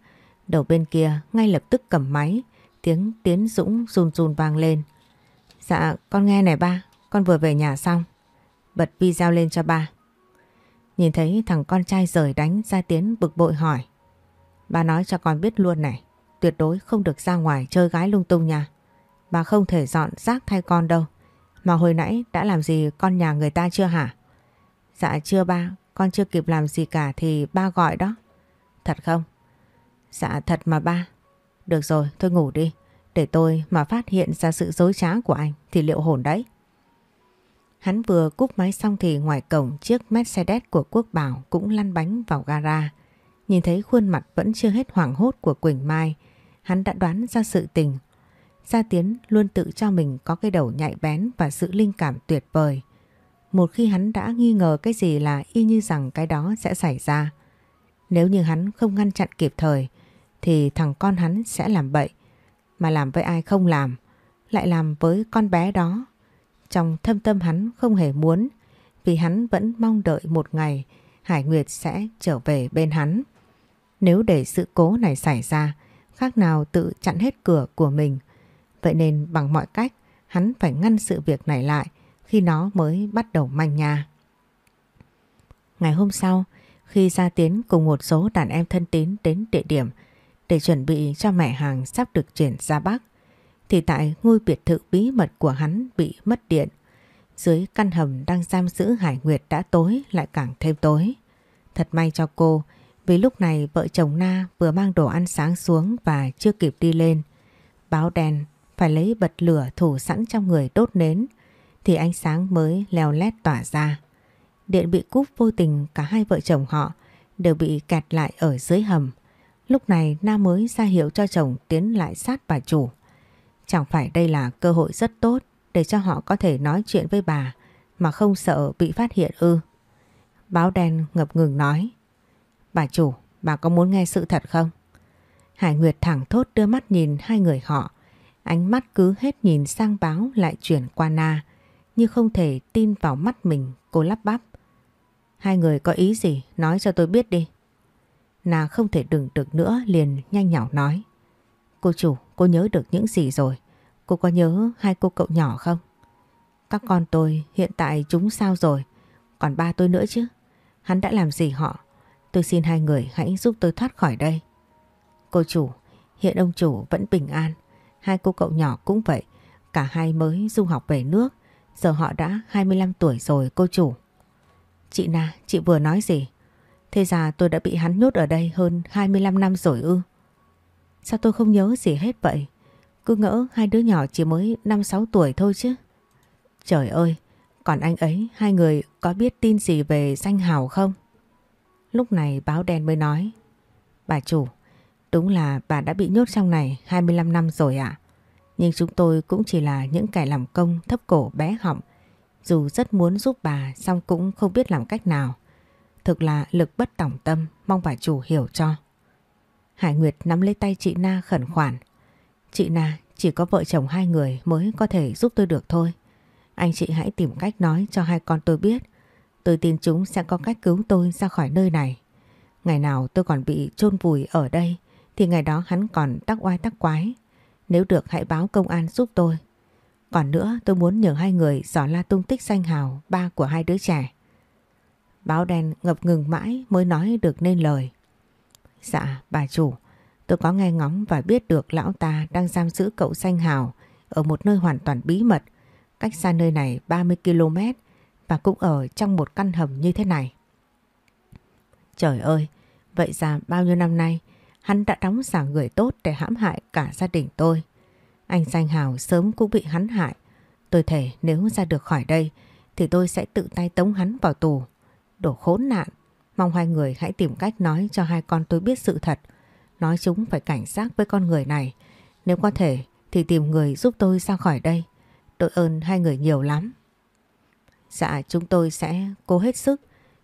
Đầu bên kia ngay lập tức cầm máy, tiếng Tiến Dũng run run vang lên. Dạ con nghe này ba, con vừa về nhà xong. Bật video lên cho ba. Nhìn thấy thằng con trai rời đánh ra Tiến bực bội hỏi bà nói cho con biết luôn này, tuyệt đối không được ra ngoài chơi gái lung tung nha. Bà không thể dọn rác thay con đâu. Mà hồi nãy đã làm gì con nhà người ta chưa hả? Dạ chưa ba, con chưa kịp làm gì cả thì ba gọi đó. Thật không? Dạ thật mà ba. Được rồi, thôi ngủ đi. Để tôi mà phát hiện ra sự dối trá của anh thì liệu hồn đấy. Hắn vừa cúp máy xong thì ngoài cổng chiếc Mercedes của Quốc Bảo cũng lăn bánh vào gara. Nhìn thấy khuôn mặt vẫn chưa hết hoảng hốt của Quỳnh Mai, hắn đã đoán ra sự tình. Gia Tiến luôn tự cho mình có cái đầu nhạy bén và sự linh cảm tuyệt vời. Một khi hắn đã nghi ngờ cái gì là y như rằng cái đó sẽ xảy ra. Nếu như hắn không ngăn chặn kịp thời thì thằng con hắn sẽ làm bậy. Mà làm với ai không làm, lại làm với con bé đó. Trong thâm tâm hắn không hề muốn vì hắn vẫn mong đợi một ngày Hải Nguyệt sẽ trở về bên hắn. Nếu để sự cố này xảy ra, khác nào tự chặn hết cửa của mình. Vậy nên bằng mọi cách, hắn phải ngăn sự việc này lại khi nó mới bắt đầu manh nha. Ngày hôm sau, khi Gia Tiến cùng một số đàn em thân tín đến địa điểm để chuẩn bị cho mẹ hàng sắp được chuyển ra Bắc, thì tại ngôi biệt thự bí mật của hắn bị mất điện. Dưới căn hầm đang giam giữ Hải Nguyệt đã tối lại càng thêm tối. Thật may cho cô, vì lúc này vợ chồng Na vừa mang đồ ăn sáng xuống và chưa kịp đi lên. Báo đèn, phải lấy bật lửa thủ sẵn trong người đốt nến, thì ánh sáng mới leo lét tỏa ra. Điện bị cúp vô tình, cả hai vợ chồng họ đều bị kẹt lại ở dưới hầm. Lúc này Na mới ra hiệu cho chồng tiến lại sát bà chủ. Chẳng phải đây là cơ hội rất tốt để cho họ có thể nói chuyện với bà, mà không sợ bị phát hiện ư. Báo đen ngập ngừng nói. Bà chủ, bà có muốn nghe sự thật không? Hải Nguyệt thẳng thốt đưa mắt nhìn hai người họ. Ánh mắt cứ hết nhìn sang báo lại chuyển qua Na. Như không thể tin vào mắt mình, cô lắp bắp. Hai người có ý gì? Nói cho tôi biết đi. Na không thể đừng được nữa liền nhanh nhỏ nói. Cô chủ, cô nhớ được những gì rồi? Cô có nhớ hai cô cậu nhỏ không? Các con tôi hiện tại chúng sao rồi? Còn ba tôi nữa chứ? Hắn đã làm gì họ? Tôi xin hai người hãy giúp tôi thoát khỏi đây. Cô chủ, hiện ông chủ vẫn bình an. Hai cô cậu nhỏ cũng vậy. Cả hai mới du học về nước. Giờ họ đã 25 tuổi rồi cô chủ. Chị Na, chị vừa nói gì? Thế ra tôi đã bị hắn nhốt ở đây hơn 25 năm rồi ư. Sao tôi không nhớ gì hết vậy? Cứ ngỡ hai đứa nhỏ chỉ mới 5-6 tuổi thôi chứ. Trời ơi, còn anh ấy hai người có biết tin gì về danh hào không? Lúc này báo đen mới nói Bà chủ, đúng là bà đã bị nhốt trong này 25 năm rồi ạ. Nhưng chúng tôi cũng chỉ là những kẻ làm công thấp cổ bé họng. Dù rất muốn giúp bà xong cũng không biết làm cách nào. Thực là lực bất tỏng tâm, mong bà chủ hiểu cho. Hải Nguyệt nắm lấy tay chị Na khẩn khoản. Chị Na, chỉ có vợ chồng hai người mới có thể giúp tôi được thôi. Anh chị hãy tìm cách nói cho hai con tôi biết Tôi tin chúng sẽ có cách cứu tôi ra khỏi nơi này. Ngày nào tôi còn bị chôn vùi ở đây thì ngày đó hắn còn tắc oai tắc quái. Nếu được hãy báo công an giúp tôi. Còn nữa tôi muốn nhờ hai người dò la tung tích danh hào ba của hai đứa trẻ. Báo đen ngập ngừng mãi mới nói được nên lời. Dạ bà chủ, tôi có nghe ngóng và biết được lão ta đang giam giữ cậu danh hào ở một nơi hoàn toàn bí mật, cách xa nơi này 30 km và cũng ở trong một căn hầm như thế này. Trời ơi, vậy ra bao nhiêu năm nay hắn đã đóng giả người tốt để hãm hại cả gia đình tôi. Anh danh hào sớm cũng bị hắn hại. Tôi thể nếu ra được khỏi đây thì tôi sẽ tự tay tống hắn vào tù. Đổ khốn nạn. Mong hai người hãy tìm cách nói cho hai con tôi biết sự thật. Nói chúng phải cảnh giác với con người này. Nếu có thể thì tìm người giúp tôi ra khỏi đây. Đội ơn hai người nhiều lắm. Dạ chúng tôi sẽ cố hết sức.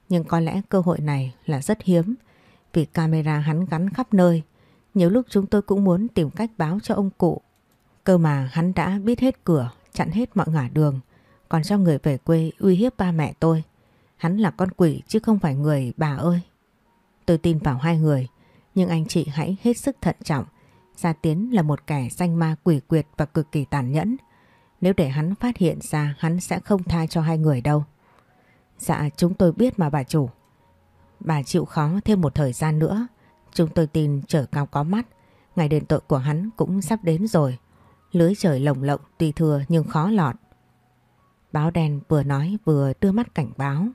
Nhưng có lẽ cơ hội này là rất hiếm. Vì camera hắn gắn khắp nơi. Nhiều lúc chúng tôi cũng muốn tìm cách báo cho ông cụ. Cơ mà hắn đã biết hết cửa, chặn hết mọi ngả đường. Còn cho người về quê uy hiếp ba mẹ tôi. Hắn là con quỷ chứ không phải người bà ơi. Tôi tin vào hai người. Nhưng anh chị hãy hết sức thận trọng. Gia Tiến là một kẻ danh ma quỷ quyệt và cực kỳ tàn nhẫn. Nếu để hắn phát hiện ra, hắn sẽ không tha cho hai người đâu. Dạ chúng tôi biết mà bà chủ. Bà chịu khó thêm một thời gian nữa. Chúng tôi tin trở cao có mắt. Ngày đền tội của hắn cũng sắp đến rồi. Lưới trời lồng lộng, tuy thừa nhưng khó lọt. Báo đen vừa nói, vừa đưa mắt cảnh báo.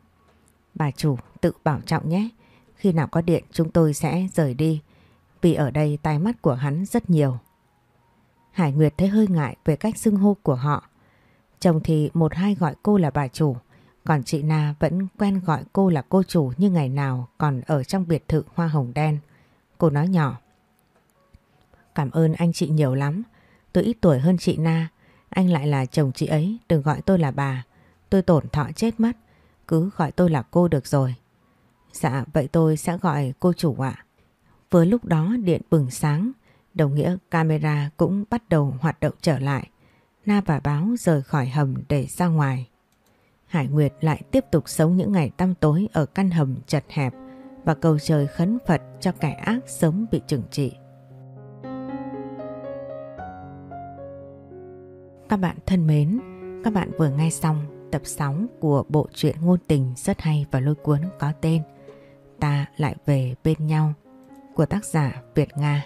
Bà chủ, tự bảo trọng nhé. Khi nào có điện, chúng tôi sẽ rời đi. Vì ở đây, tai mắt của hắn rất nhiều. Hải Nguyệt thấy hơi ngại về cách xưng hô của họ. Chồng thì một hai gọi cô là bà chủ. Còn chị Na vẫn quen gọi cô là cô chủ như ngày nào còn ở trong biệt thự hoa hồng đen. Cô nói nhỏ. Cảm ơn anh chị nhiều lắm. Tôi ít tuổi hơn chị Na. Anh lại là chồng chị ấy, đừng gọi tôi là bà. Tôi tổn thọ chết mất. Cứ gọi tôi là cô được rồi. Dạ, vậy tôi sẽ gọi cô chủ ạ. Vừa lúc đó điện bừng sáng, đồng nghĩa camera cũng bắt đầu hoạt động trở lại. Na và Báo rời khỏi hầm để ra ngoài. Hải Nguyệt lại tiếp tục sống những ngày tăm tối ở căn hầm chật hẹp và cầu trời khấn Phật cho kẻ ác sớm bị trừng trị. Các bạn thân mến, các bạn vừa nghe xong tập 6 của bộ truyện ngôn tình rất hay và lôi cuốn có tên Ta lại về bên nhau của tác giả Việt Nga.